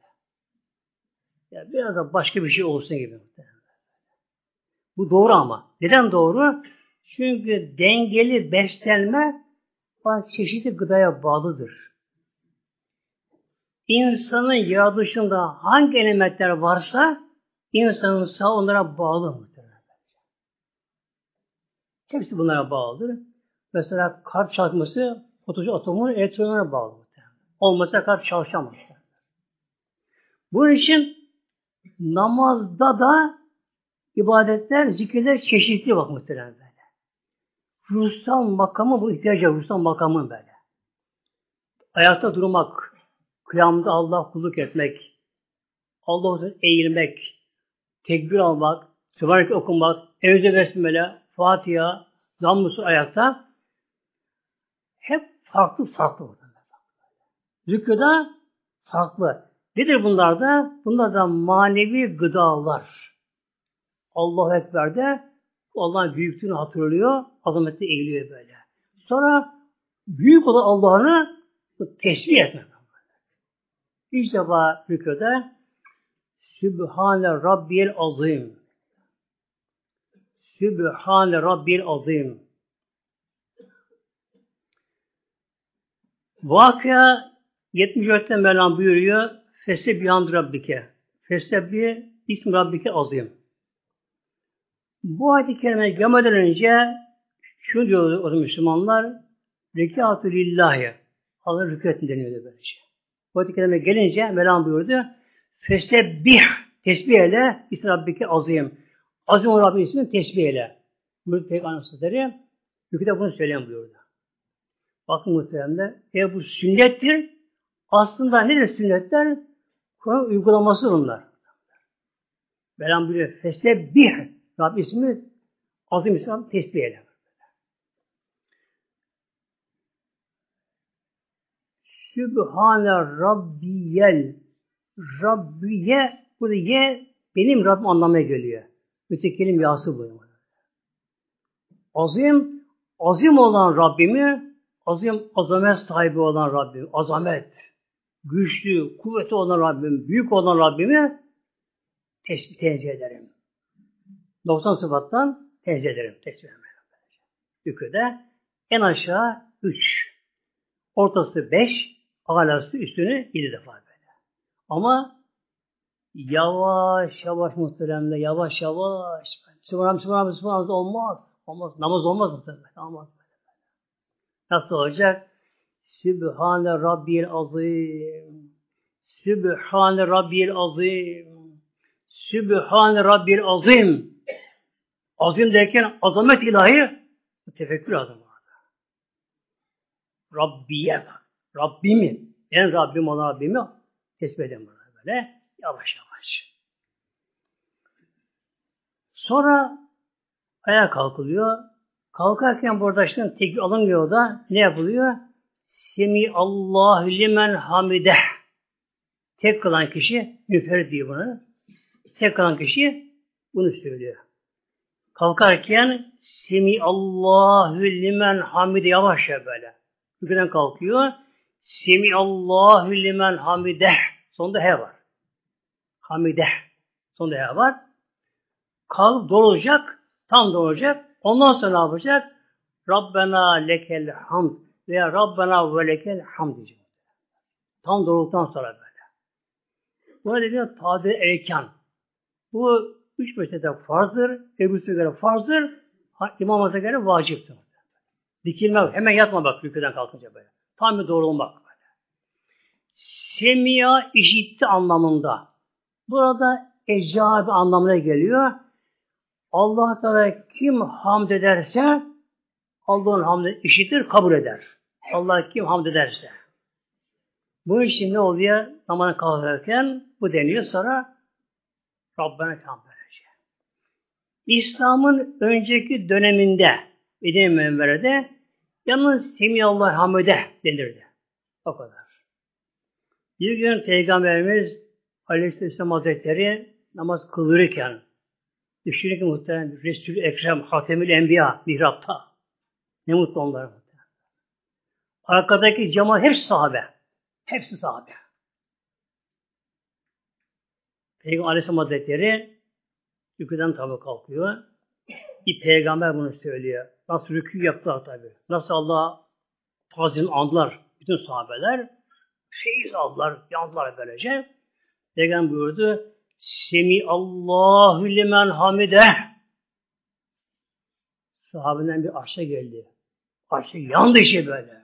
Ya biraz da başka bir şey olsun gibi. Bu doğru ama. Neden doğru? Çünkü dengeli beslenme çeşitli gıdaya bağlıdır. İnsanın yaratılışında hangi elementler varsa insanın sağ onlara bağlı muhtemelen. Hepsi bunlara bağlıdır. Mesela kalp çarpması fotoğraf atomunun elektronuna bağlı. Muhtemelen. Olmasa kalp çalışamaz. Bunun için namazda da ibadetler, zikirler çeşitli bak muhtemelen böyle. Ruhsal makamı bu ihtiyacı ruhsal makamı böyle. Ayakta durmak, kıyamda Allah kulluk etmek, Allah'a eğilmek, tekbir almak, Sübhaneke okumak, Evze Besmele, Fatiha, Zammusu ayakta hep farklı farklı. Zükrüda farklı. Nedir bunlar da? Bunlar da manevi gıdalar. Allah Ekber'de Allah'ın büyüklüğünü hatırlıyor, azameti eğiliyor böyle. Sonra büyük olan Allah'ını tesbih etmek. Defa rüküde Sübhane Rabbil Azim. Sübhane Rabbil Azim. Vakıa 74'te Mevlam buyuruyor Fesebbi hamd Rabbike. Fesebbi ismi Rabbike azim. Bu ayet-i kerime gelmeden önce şunu diyor o Müslümanlar rekat lillahi Allah rükû deniyordu böylece. Ayet-i kerime gelince Mevlam buyurdu Fesebbih tesbih ile ismi Rabbike azim. Azim olan Rabbin ismini tesbih ile. Bu Peygamber Hazretleri Rüküde bunu söyleyen buyurdu. Bakın muhteremler, eğer bu sünnettir, aslında nedir sünnetler? Kur'an uygulaması bunlar. Mevlam buyuruyor, fesebbih Rabbi ismi azim İslam tesbih eyle. Sübhane Rabbiyel Rabbiye burada ye benim Rabbim anlamaya geliyor. Mütekelim yası bu. Azim, azim olan Rabbimi, azim, azamet sahibi olan Rabbim, azamet, güçlü, kuvveti olan Rabbim, büyük olan Rabbimi tesbih tenzih ederim. 90 sıfattan tenzih ederim. Tesbih Rüküde en aşağı 3. Ortası 5, alası üstünü 7 defa böyle. Ama yavaş yavaş muhteremle yavaş yavaş Sübhanallah, Sübhanallah, Sübhanallah olmaz. Olmaz. Namaz olmaz muhtemelen. Olmaz. Nasıl olacak? Sübhane Rabbil Azim. Sübhane Rabbil Azim. Sübhane Rabbil Azim. Azim derken azamet ilahi tefekkür orada. Rabbiye bak. Rabbimi. En Rabbim olan Rabbimi tesbih edin böyle. Yavaş yavaş. Sonra ayağa kalkılıyor. Kalkarken burada işte tekbir alınmıyor da ne yapılıyor? Semi Allah limen hamideh. Tek kılan kişi müferit diyor bunu. Tek kılan kişi bunu söylüyor. Kalkarken Semi Allahu limen hamide yavaşça böyle. Rüküden kalkıyor. Semi Allahu limen hamideh. Sonunda he var. Hamideh. Sonunda he var. Kalk dolacak. Tam dolacak. Ondan sonra ne yapacak? Rabbena lekel hamd veya Rabbena ve lekel hamd diyecek. Tam doğrultuktan sonra böyle. Buna dediğinde tadı erkan. Bu üç meselede farzdır, Ebu'suna göre farzdır, imamata göre vaciptir. Dikilme, hemen yatma bak rüküden kalkınca böyle. Tam bir doğru olmak böyle. Semiya işitti anlamında. Burada ecabi anlamına geliyor. Allah Teala kim hamd ederse Allah'ın hamdını işitir, kabul eder. Allah kim hamd ederse. Bu için ne oluyor? Namazı kalkarken bu deniyor sonra Rabbena hamd İslam'ın önceki döneminde Medine Münver'de yalnız Semiyallah Hamide denirdi. O kadar. Bir gün Peygamberimiz Aleyhisselam Hazretleri namaz kılırken düşünün ki muhtemelen Resul-i Ekrem Hatemül Enbiya mihrapta. Ne mutlu onlar muhtemelen. Arkadaki cemaat hepsi sahabe. Hepsi sahabe. Peygamber Aleyhisselam Hazretleri Rüküden tabi kalkıyor. Bir peygamber bunu söylüyor. Nasıl rükü yaptılar tabi. Nasıl Allah tazim andılar bütün sahabeler. Feyiz aldılar, yandılar böylece. Peygamber buyurdu. Semi Allahu limen hamide. Sahabeden bir arşa geldi. Arşa yandı işi böyle.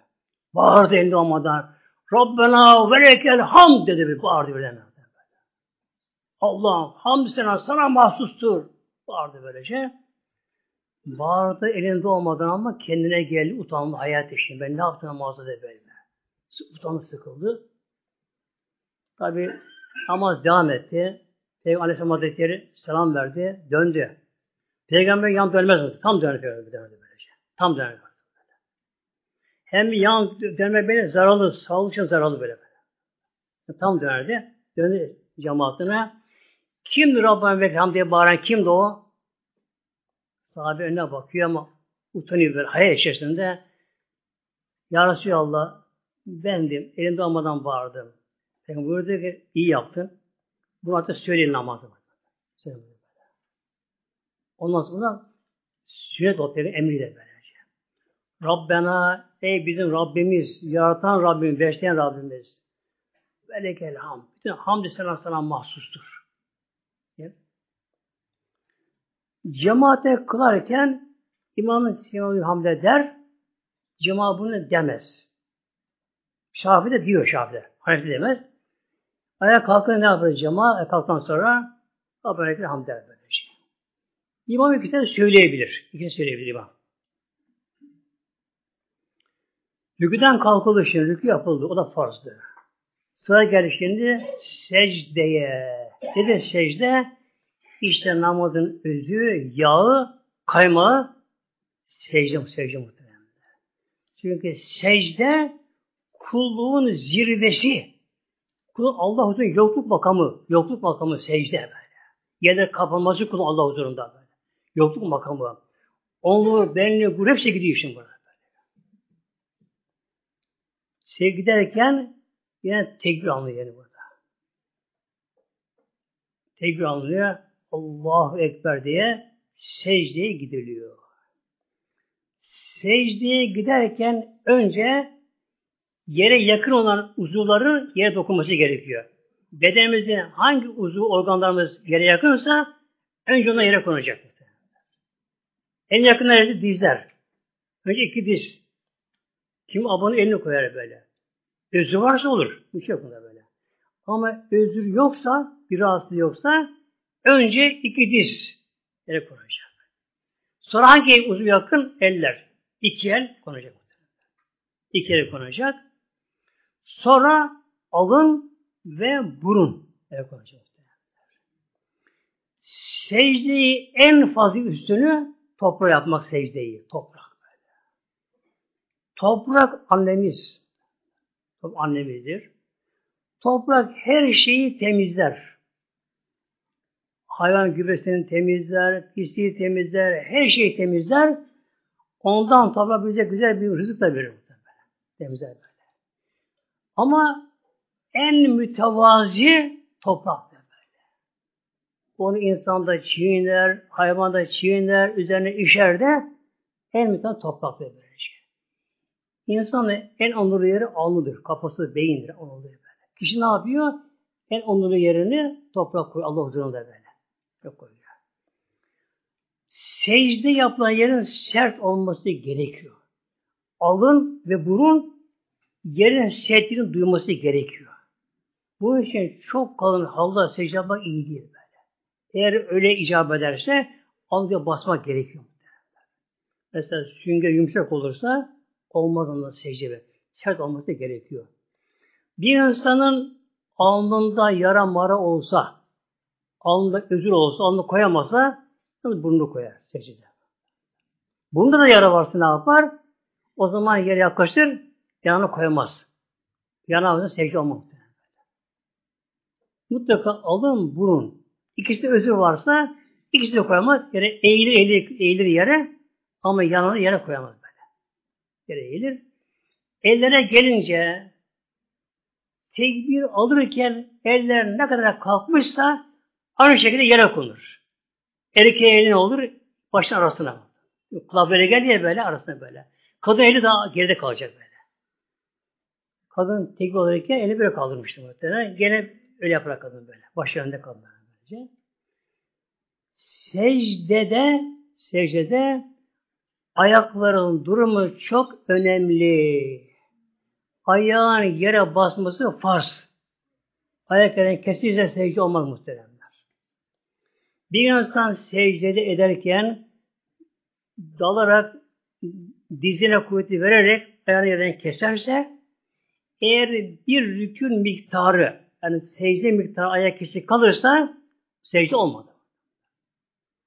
Bağırdı elinde olmadan. Rabbena ve lekel hamd dedi bir bağırdı böyle. Allah'ım hamd sana, sana mahsustur. Bağırdı böylece. Bağırdı elinde olmadan ama kendine geldi, utandı hayat için. Ben ne yaptım mağazada böyle. Utandı, sıkıldı. Tabi namaz devam etti. Peygamber Aleyhisselam Hazretleri selam verdi, döndü. Peygamber yan dönmez. Tam döner döndü böylece. Tam döner. Hem yan dönme böyle zararlı, sağlık için zararlı böyle. böyle. Tam dönerdi. Döndü cemaatine. Kimdir Rabbim ve Hamdi'ye bağıran kimdi o? Sahabe önüne bakıyor ama utanıyor böyle hayal içerisinde. Ya Resulallah bendim. Elimde olmadan bağırdım. Peygamber buyurdu ki iyi yaptın. Bunu artık söyleyin namazı. Ondan sonra sünnet oteli emri de böylece. Rabbena ey bizim Rabbimiz, yaratan Rabbimiz, besleyen Rabbimiz. Velekel ham. Bütün hamd-i selam sana mahsustur. Cemaate kılarken imamın Sinan Hamle der, cemaat bunu demez. Şafi de diyor Şafi de. Hanefi demez. Ayağa kalkınca ne yapar cemaat? Ayağa kalktıktan sonra Rabbine hamd der böylece. Şey. İmam ikisini söyleyebilir. İkisini söyleyebilir imam. Rüküden kalkılışı, rükü yapıldı. O da farzdı. Sıra geldi şimdi secdeye. Dedi secde işte namazın özü, yağı, kaymağı secde, secde muhtemelen. Çünkü secde kulluğun zirvesi. Kulun Allah huzurunda yokluk makamı, yokluk makamı secde böyle. Yerde kapanması kulun Allah huzurunda böyle. Yokluk makamı. Onluğu, benliği, gurur hepsi gidiyor şimdi burada. Derken yine tekbir alınıyor yani burada. Tekbir alınıyor. Allahu Ekber diye secdeye gidiliyor. Secdeye giderken önce yere yakın olan uzuvların yere dokunması gerekiyor. Bedenimizin hangi uzuv organlarımız yere yakınsa önce ona yere konacak. En yakın neresi? Dizler. Önce iki diz. Kim abone elini koyar böyle. Özür varsa olur. Bu şey böyle. Ama özür yoksa, bir rahatsız yoksa Önce iki diz yere konacak. Sonra hangi uzuv yakın? Eller. İki el konacak. İki el konacak. Sonra alın ve burun yere konacak. secdeyi en fazla üstünü toprağa yapmak secdeyi. Toprak. Toprak annemiz. Annemizdir. Toprak her şeyi temizler. Hayvan gübresini temizler, pisliği temizler, her şeyi temizler. Ondan toprak bize güzel bir rızık da verir. Temizler böyle. Ama en mütevazi toprak böyle. Onu insanda çiğner, hayvanda çiğner, üzerine işer de en mütevazi toprak böylece. İnsanın en onurlu yeri alnıdır. Kafası beyindir. Onurlu böyle. Kişi ne yapıyor? En onurlu yerini toprak koyuyor. Allah huzurunda böyle. Yok koyuyor. Secde yapılan yerin sert olması gerekiyor. Alın ve burun yerin sertliğini duyması gerekiyor. Bunun için çok kalın halda secde yapmak iyi değil böyle. Eğer öyle icap ederse alnıya basmak gerekiyor. Mesela sünger yumuşak olursa olmaz onda secde Sert olması gerekiyor. Bir insanın alnında yara mara olsa, alnında özür olsa, alnını koyamazsa burnunu koyar secde. Bunda da yara varsa ne yapar? O zaman yere yaklaşır, yanına koyamaz. Yanağında secde olmaz. Mutlaka alın burun. İkisi de özür varsa ikisi de koyamaz. Yere eğilir, eğilir, eğilir yere ama yanına yere koyamaz böyle. Yere eğilir. Ellere gelince tekbir alırken eller ne kadar kalkmışsa aynı şekilde yere konur. Erkeğe elin olur başın arasına. Kulak böyle geliyor böyle arasına böyle. Kadın eli daha geride kalacak böyle. Kadın tekbir alırken eli böyle kaldırmıştı muhtemelen. Gene öyle yapar kadın böyle. Baş önünde kalır böylece. Secdede secdede ayakların durumu çok önemli ayağın yere basması farz. Ayak yerine kesinlikle secde olmaz muhteremler. Bir insan secdede ederken dalarak dizine kuvveti vererek ayağını yerden keserse eğer bir rükün miktarı yani secde miktarı ayak kişi kalırsa secde olmadı.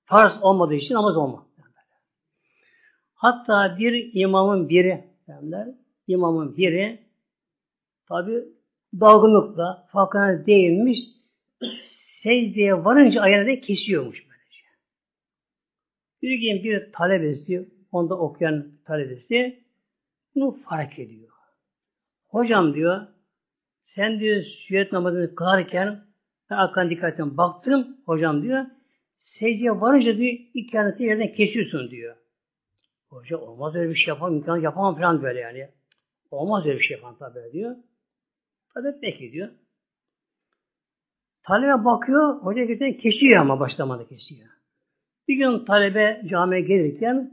Farz olmadığı için namaz olmaz. Hatta bir imamın biri derler, imamın biri Tabi dalgınlıkla fakana değilmiş secdeye varınca ayağını da kesiyormuş böylece. Bir gün bir talebesi, onda okuyan talebesi bunu fark ediyor. Hocam diyor, sen diyor süyet namazını kılarken ben akan dikkatten baktım hocam diyor, secdeye varınca diyor ilk kendisi yerden kesiyorsun diyor. Hoca olmaz öyle bir şey yapamam, imkanı yapamam falan böyle yani. Olmaz öyle bir şey yapamam tabi diyor. Tabi bekliyor. Talebe bakıyor, hoca gerçekten kesiyor ama başlamada kesiyor. Bir gün talebe camiye gelirken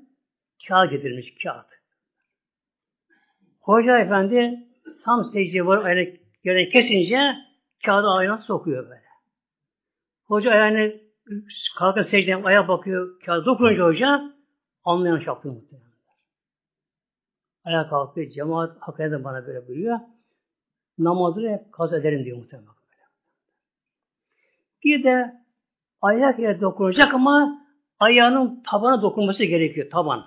kağıt getirmiş, kağıt. Hoca efendi tam secdeye var ayağını yerine kesince kağıdı ayağına sokuyor böyle. Hoca ayağını kalkın secdeye ayağa bakıyor, kağıdı dokununca hoca anlayan şaplıyor muhtemelen. Ayağa kalkıyor, cemaat hakikaten bana böyle buyuruyor namazını hep kaz ederim diyor muhtemelen. Bir de ayak yere dokunacak ama ayağının tabana dokunması gerekiyor. Taban.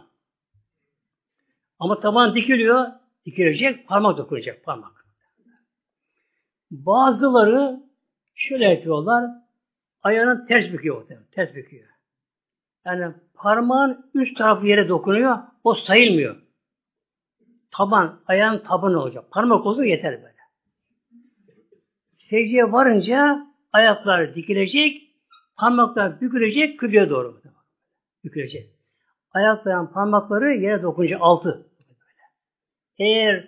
Ama taban dikiliyor. Dikilecek. Parmak dokunacak. Parmak. Bazıları şöyle yapıyorlar. Ayağını ters büküyor. Ters büküyor. Yani parmağın üst tarafı yere dokunuyor. O sayılmıyor. Taban, ayağın tabanı olacak. Parmak olsa yeter böyle. Secdeye varınca ayaklar dikilecek, parmaklar bükülecek, kıbleye doğru. Bükülecek. Ayakların parmakları yere dokunca altı. Eğer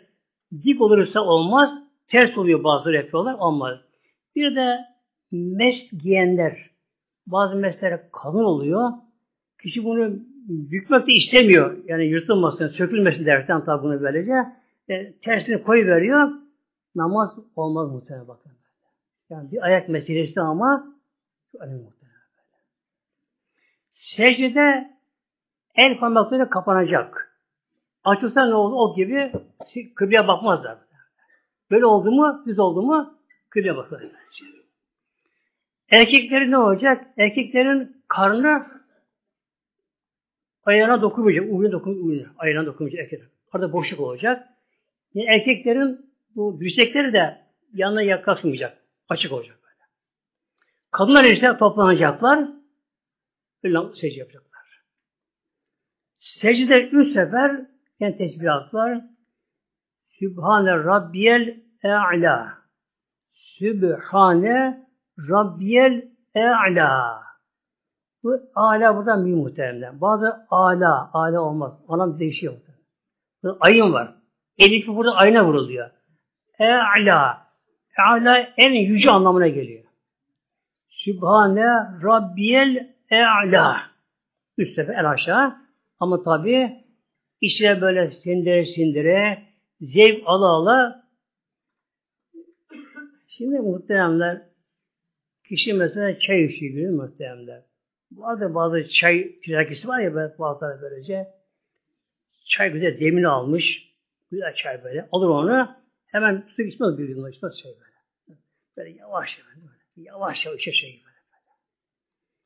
dik olursa olmaz, ters oluyor bazıları yapıyorlar, olmaz. Bir de mes giyenler, bazı mesler kalın oluyor. Kişi bunu bükmek de istemiyor. Yani yırtılmasın, sökülmesin derken tabi bunu böylece. E, tersini koyu veriyor. Namaz olmaz muhtemelen bakın. Yani bir ayak meselesi ama çok önemli muhtemelen. Secdede el parmakları kapanacak. Açılsa ne olur? O gibi kıbleye bakmazlar. Böyle oldu mu, düz oldu mu kıbleye bakar. Erkeklerin ne olacak? Erkeklerin karnı ayağına dokunmayacak. Uyuna dokunmayacak. Ayağına dokunmayacak erkekler. Orada boşluk olacak. Yani erkeklerin bu dirsekleri de yanına yaklaşmayacak. Açık olacak böyle. Kadınlar ise toplanacaklar. Öyle secde yapacaklar. Secde üç sefer yani tesbihatlar Sübhane Rabbiyel E'la Sübhane Rabbiyel E'la Bu ala buradan bir muhteremler. Bazı ala, ala olmaz. Anlam değişiyor. Burada ayın var. Elifi burada ayna vuruluyor. E'la. E'la en yüce anlamına geliyor. Sübhane Rabbiyel E'la. Üst sefer el aşağı. Ama tabi işte böyle sindire sindire zevk ala ala şimdi muhteremler kişi mesela çay içiyor değil muhteremler? Bazı bazı çay tirakisi var ya bazıları böylece çay güzel demini almış güzel çay böyle alır onu hemen su içmez bir gün içmez çay böyle böyle yavaş yavaş böyle, yavaş yavaş şey böyle, böyle.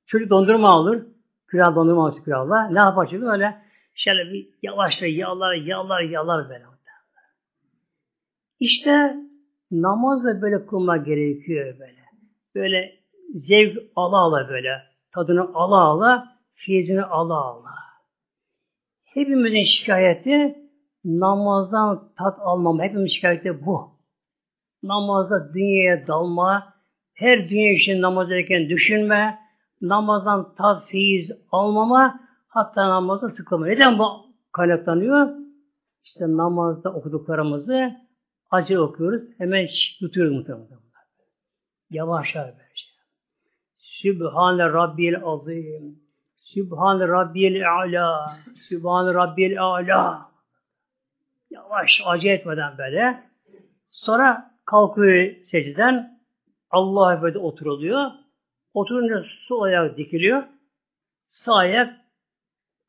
çocuk dondurma alır külah dondurma alır külahla ne yapar çocuk öyle şöyle bir yavaş ve yağlar yağlar yağlar böyle işte namaz da böyle kılmak gerekiyor böyle. Böyle zevk ala ala böyle. Tadını ala ala, fiyizini ala ala. Hepimizin şikayeti namazdan tat almama. Hepimizin şikayeti bu. Namazda dünyaya dalma, her dünya için namaz ederken düşünme, namazdan tat, feyiz almama, hatta namazda sıkılma. Neden bu kaynaklanıyor? İşte namazda okuduklarımızı acı okuyoruz. Hemen tutuyoruz muhtemelen. Yavaş yavaş böylece. Sübhane Rabbil Azim. Sübhane Rabbil A'la. Sübhane Rabbil A'la. Yavaş, acı etmeden böyle. Sonra kalkıyor secden. Allah'a böyle oturuluyor. Oturunca sol ayak dikiliyor. Sağ ayak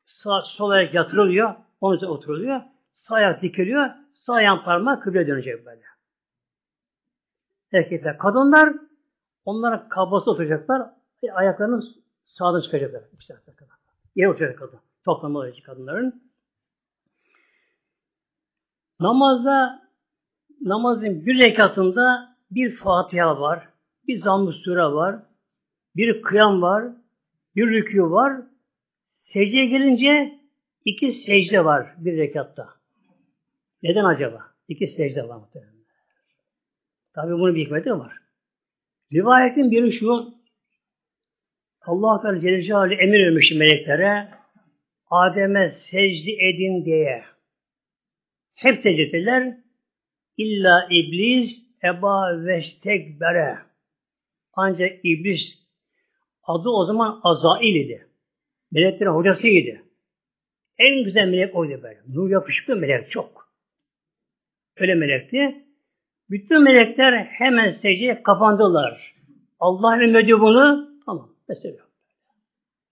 sağ, sol ayak yatırılıyor. Onun üzerine oturuluyor. Sağ ayak dikiliyor. Sağ ayağın parmağı kıbleye dönecek böyle. Erkekler. Kadınlar onlara kablosu oturacaklar. Ayaklarının sağdan çıkacaklar. Yere oturacak kadın. Toplamaları için kadınların. Namazda namazın bir rekatında bir Fatiha var, bir zamm sure var, bir kıyam var, bir rükû var. Secdeye gelince iki secde var bir rekatta. Neden acaba? İki secde var muhtemelen. Tabi bunun bir hikmeti var. Rivayetin biri şu, Allah Teala Celle emir vermiş meleklere Adem'e secde edin diye. Hep secde ettiler. İlla iblis eba ve tekbere. Ancak iblis adı o zaman Azail idi. Meleklerin hocasıydı. En güzel melek oydu böyle. Nur yapışıklı melek çok. Öyle melekti. Bütün melekler hemen secdeye kapandılar. Allah emrediyor bunu. Tamam. Mesela.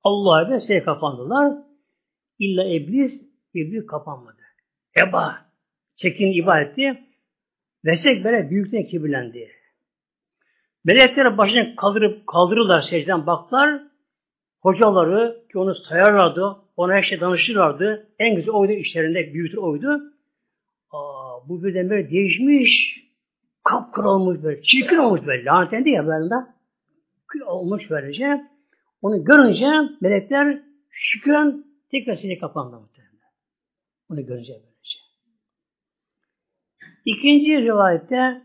Allah emrediyor. Secdeye kapandılar. İlla iblis, iblis kapanmadı. Eba. Çekin ibadetti. Vesek böyle büyükten kibirlendi. Melekler başını kaldırıp kaldırırlar secden baklar. Hocaları ki onu sayarlardı, ona her şey danışırlardı. En güzel oydu işlerinde, büyütür oydu. Aa, bu birdenbire değişmiş. Kapkır olmuş böyle. Çirkin olmuş böyle. Lanetlendi ya böyle. Olmuş böylece. Onu görünce melekler şükran tekrar seni kapandı. Onu görünce. İkinci rivayette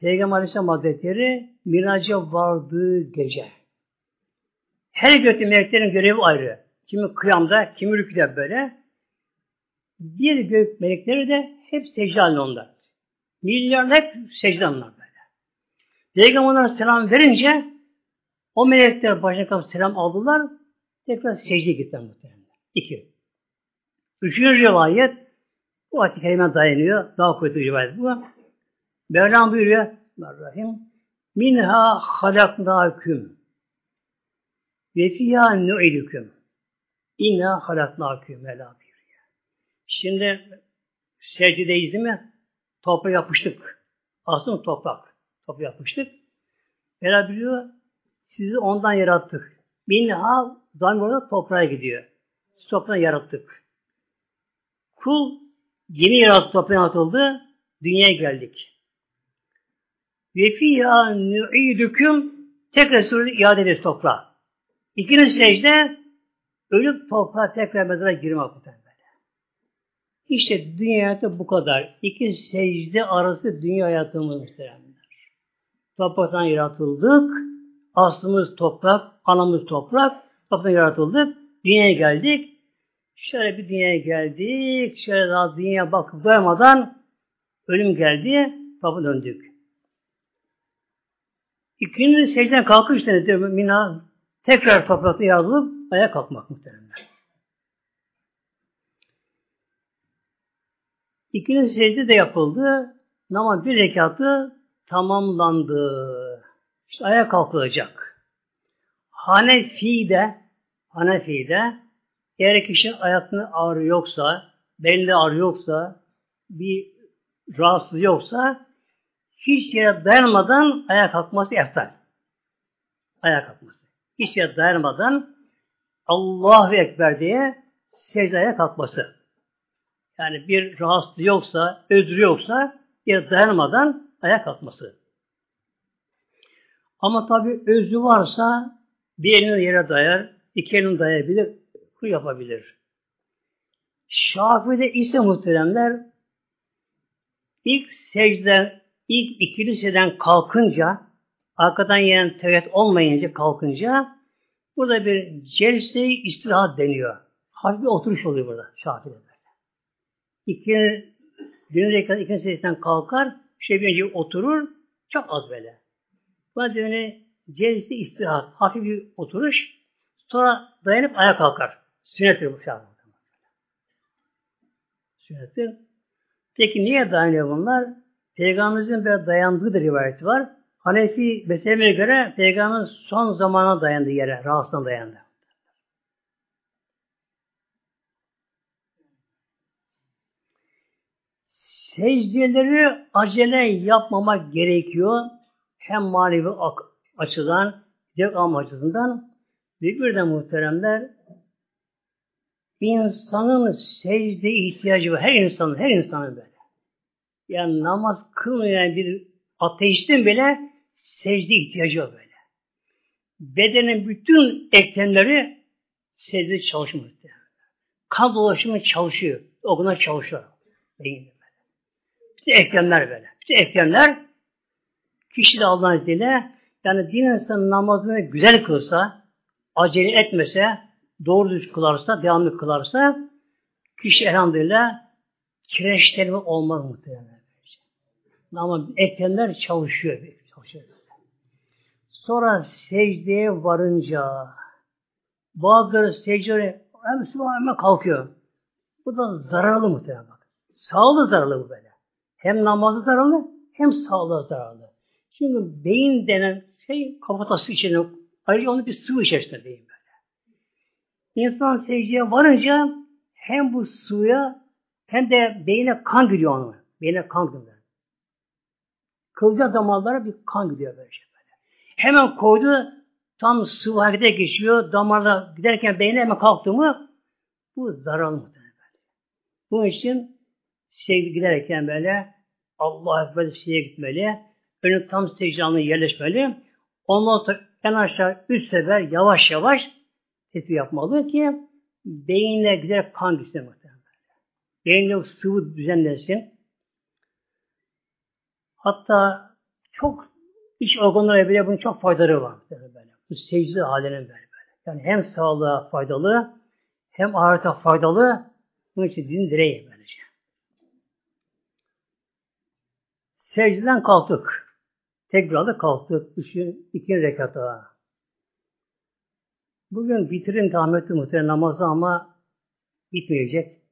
Peygamber Aleyhisselam Hazretleri miraca vardığı gece. Her gökte meleklerin görevi ayrı. Kimi kıyamda, kimi rüküde böyle. Bir gök melekleri de hep secde halinde onlar. Milyarlar hep secde böyle. Peygamberler selam verince o melekler başına kapıp selam aldılar. Tekrar secdeye gittiler muhtemelen. İki. Üçüncü rivayet bu ayet kelime dayanıyor. Daha kuvvetli rivayet bu. Mevlam buyuruyor Rahim Minha halaknâküm ve fiyâ nu'idüküm İnna halaknâküm Mevlam buyuruyor. Şimdi secdedeyiz değil mi? Toprağa yapıştık. Aslında toprak. Toprağa yapıştık. Mevla biliyor, sizi ondan yarattık. Minha zamir orada toprağa gidiyor. Siz toprağı yarattık. Kul yeni yarattı, toprağa yaratıldı. Dünyaya geldik. Ve fiyâ nü'idüküm tekrar surede iade ederiz toprağa. İkinci secde ölüp toprağa tekrar mezara girmek muhtemelen. İşte dünya hayatı bu kadar. İki secde arası dünya hayatımız muhtemelen. Topraktan yaratıldık. Aslımız toprak, anamız toprak. Topraktan yaratıldık. Dünyaya geldik. Şöyle bir dünyaya geldik. Şöyle daha dünyaya bakıp doymadan ölüm geldi. Kapı döndük. İkinci secden kalkış denir. Mina tekrar toprakta yaratılıp ayağa kalkmak muhtemelen. İkinci secde de yapıldı. Namaz bir rekatı tamamlandı. İşte ayağa kalkılacak. Hanefi'de Hanefi'de eğer kişinin ayakının ağrı yoksa, belli ağrı yoksa, bir rahatsız yoksa hiç yere dayanmadan ayağa kalkması eftal. Ayağa kalkması. Hiç yere dayanmadan Allahu Ekber diye secdeye kalkması. Yani bir rahatsız yoksa, özrü yoksa yere dayanmadan ayağa kalkması. Ama tabi özü varsa bir elini yere dayar, iki elini dayayabilir, kuru yapabilir. Şafii'de ise muhteremler ilk secden, ilk ikili secden kalkınca, arkadan yenen tevet olmayınca kalkınca burada bir celse istirahat deniyor. Hafif bir oturuş oluyor burada Şafii'de. İki, birinci rekat ikinci secden kalkar, şey bir önce oturur, çok az böyle. Buna dönüyor celse istirahat, hafif bir oturuş, sonra dayanıp ayağa kalkar. Sünnettir bu şahı. Sünnettir. Peki niye dayanıyor bunlar? Peygamberimizin böyle dayandığı da rivayeti var. Hanefi meseleme göre Peygamberin son zamana dayandı yere, rahatsızlığına dayandı. Secdeleri acele yapmamak gerekiyor. Hem manevi açıdan, zevk açısından. Ve bir de muhteremler, insanın secde ihtiyacı var. Her insanın, her insanın böyle. Yani namaz kılmayan bir ateistin bile secde ihtiyacı var böyle. Bedenin bütün eklemleri secde çalışmıyor. Kan dolaşımı çalışıyor. O kadar çalışıyor. Beyin bütün eklemler böyle. Bütün eklemler kişi de Allah'ın izniyle yani din insanın namazını güzel kılsa, acele etmese, doğru düz kılarsa, devamlı kılarsa kişi elhamdülillah kireçlenme olmaz muhtemelen. Ama eklemler çalışıyor. çalışıyor. Sonra secdeye varınca bazıları secdeye hemen, hemen kalkıyor. Bu da zararlı muhtemelen bak. Sağlığı zararlı bu böyle. Hem namazı zararlı hem sağlığı zararlı. Çünkü beyin denen şey kafatası içinde ayrıca onun bir sıvı içerisinde beyin. İnsan secdeye varınca hem bu suya hem de beyine kan gidiyor onu. Beyine kan gidiyor. Kılcal damarlara bir kan gidiyor böyle şey böyle. Hemen koydu tam sıvı harekete geçiyor. Damarda giderken beyine hemen kalktı mı bu zararlı muhtemelen. Bunun için şey giderken böyle Allah Ekber şeye gitmeli. Önü tam secdanına yerleşmeli. Ondan sonra en aşağı üç sefer yavaş yavaş tesbih yapmalı ki beyinle güzel kan gitsin muhtemelen. Beyinle sıvı düzenlensin. Hatta çok iç organlara bile bunun çok faydaları var. Böyle. Bu secde halinin böyle, böyle. Yani hem sağlığa faydalı hem ahirete faydalı. Bunun için din direği böylece. Secdeden kalktık. Tekrar kalktık. Düşün iki rekata. Bugün bitirin tahmet muhtemelen namazı ama bitmeyecek.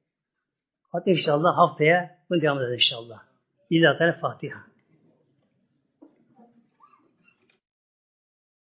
Hatta inşallah haftaya bunu devam edeceğiz inşallah. İlla Fatiha.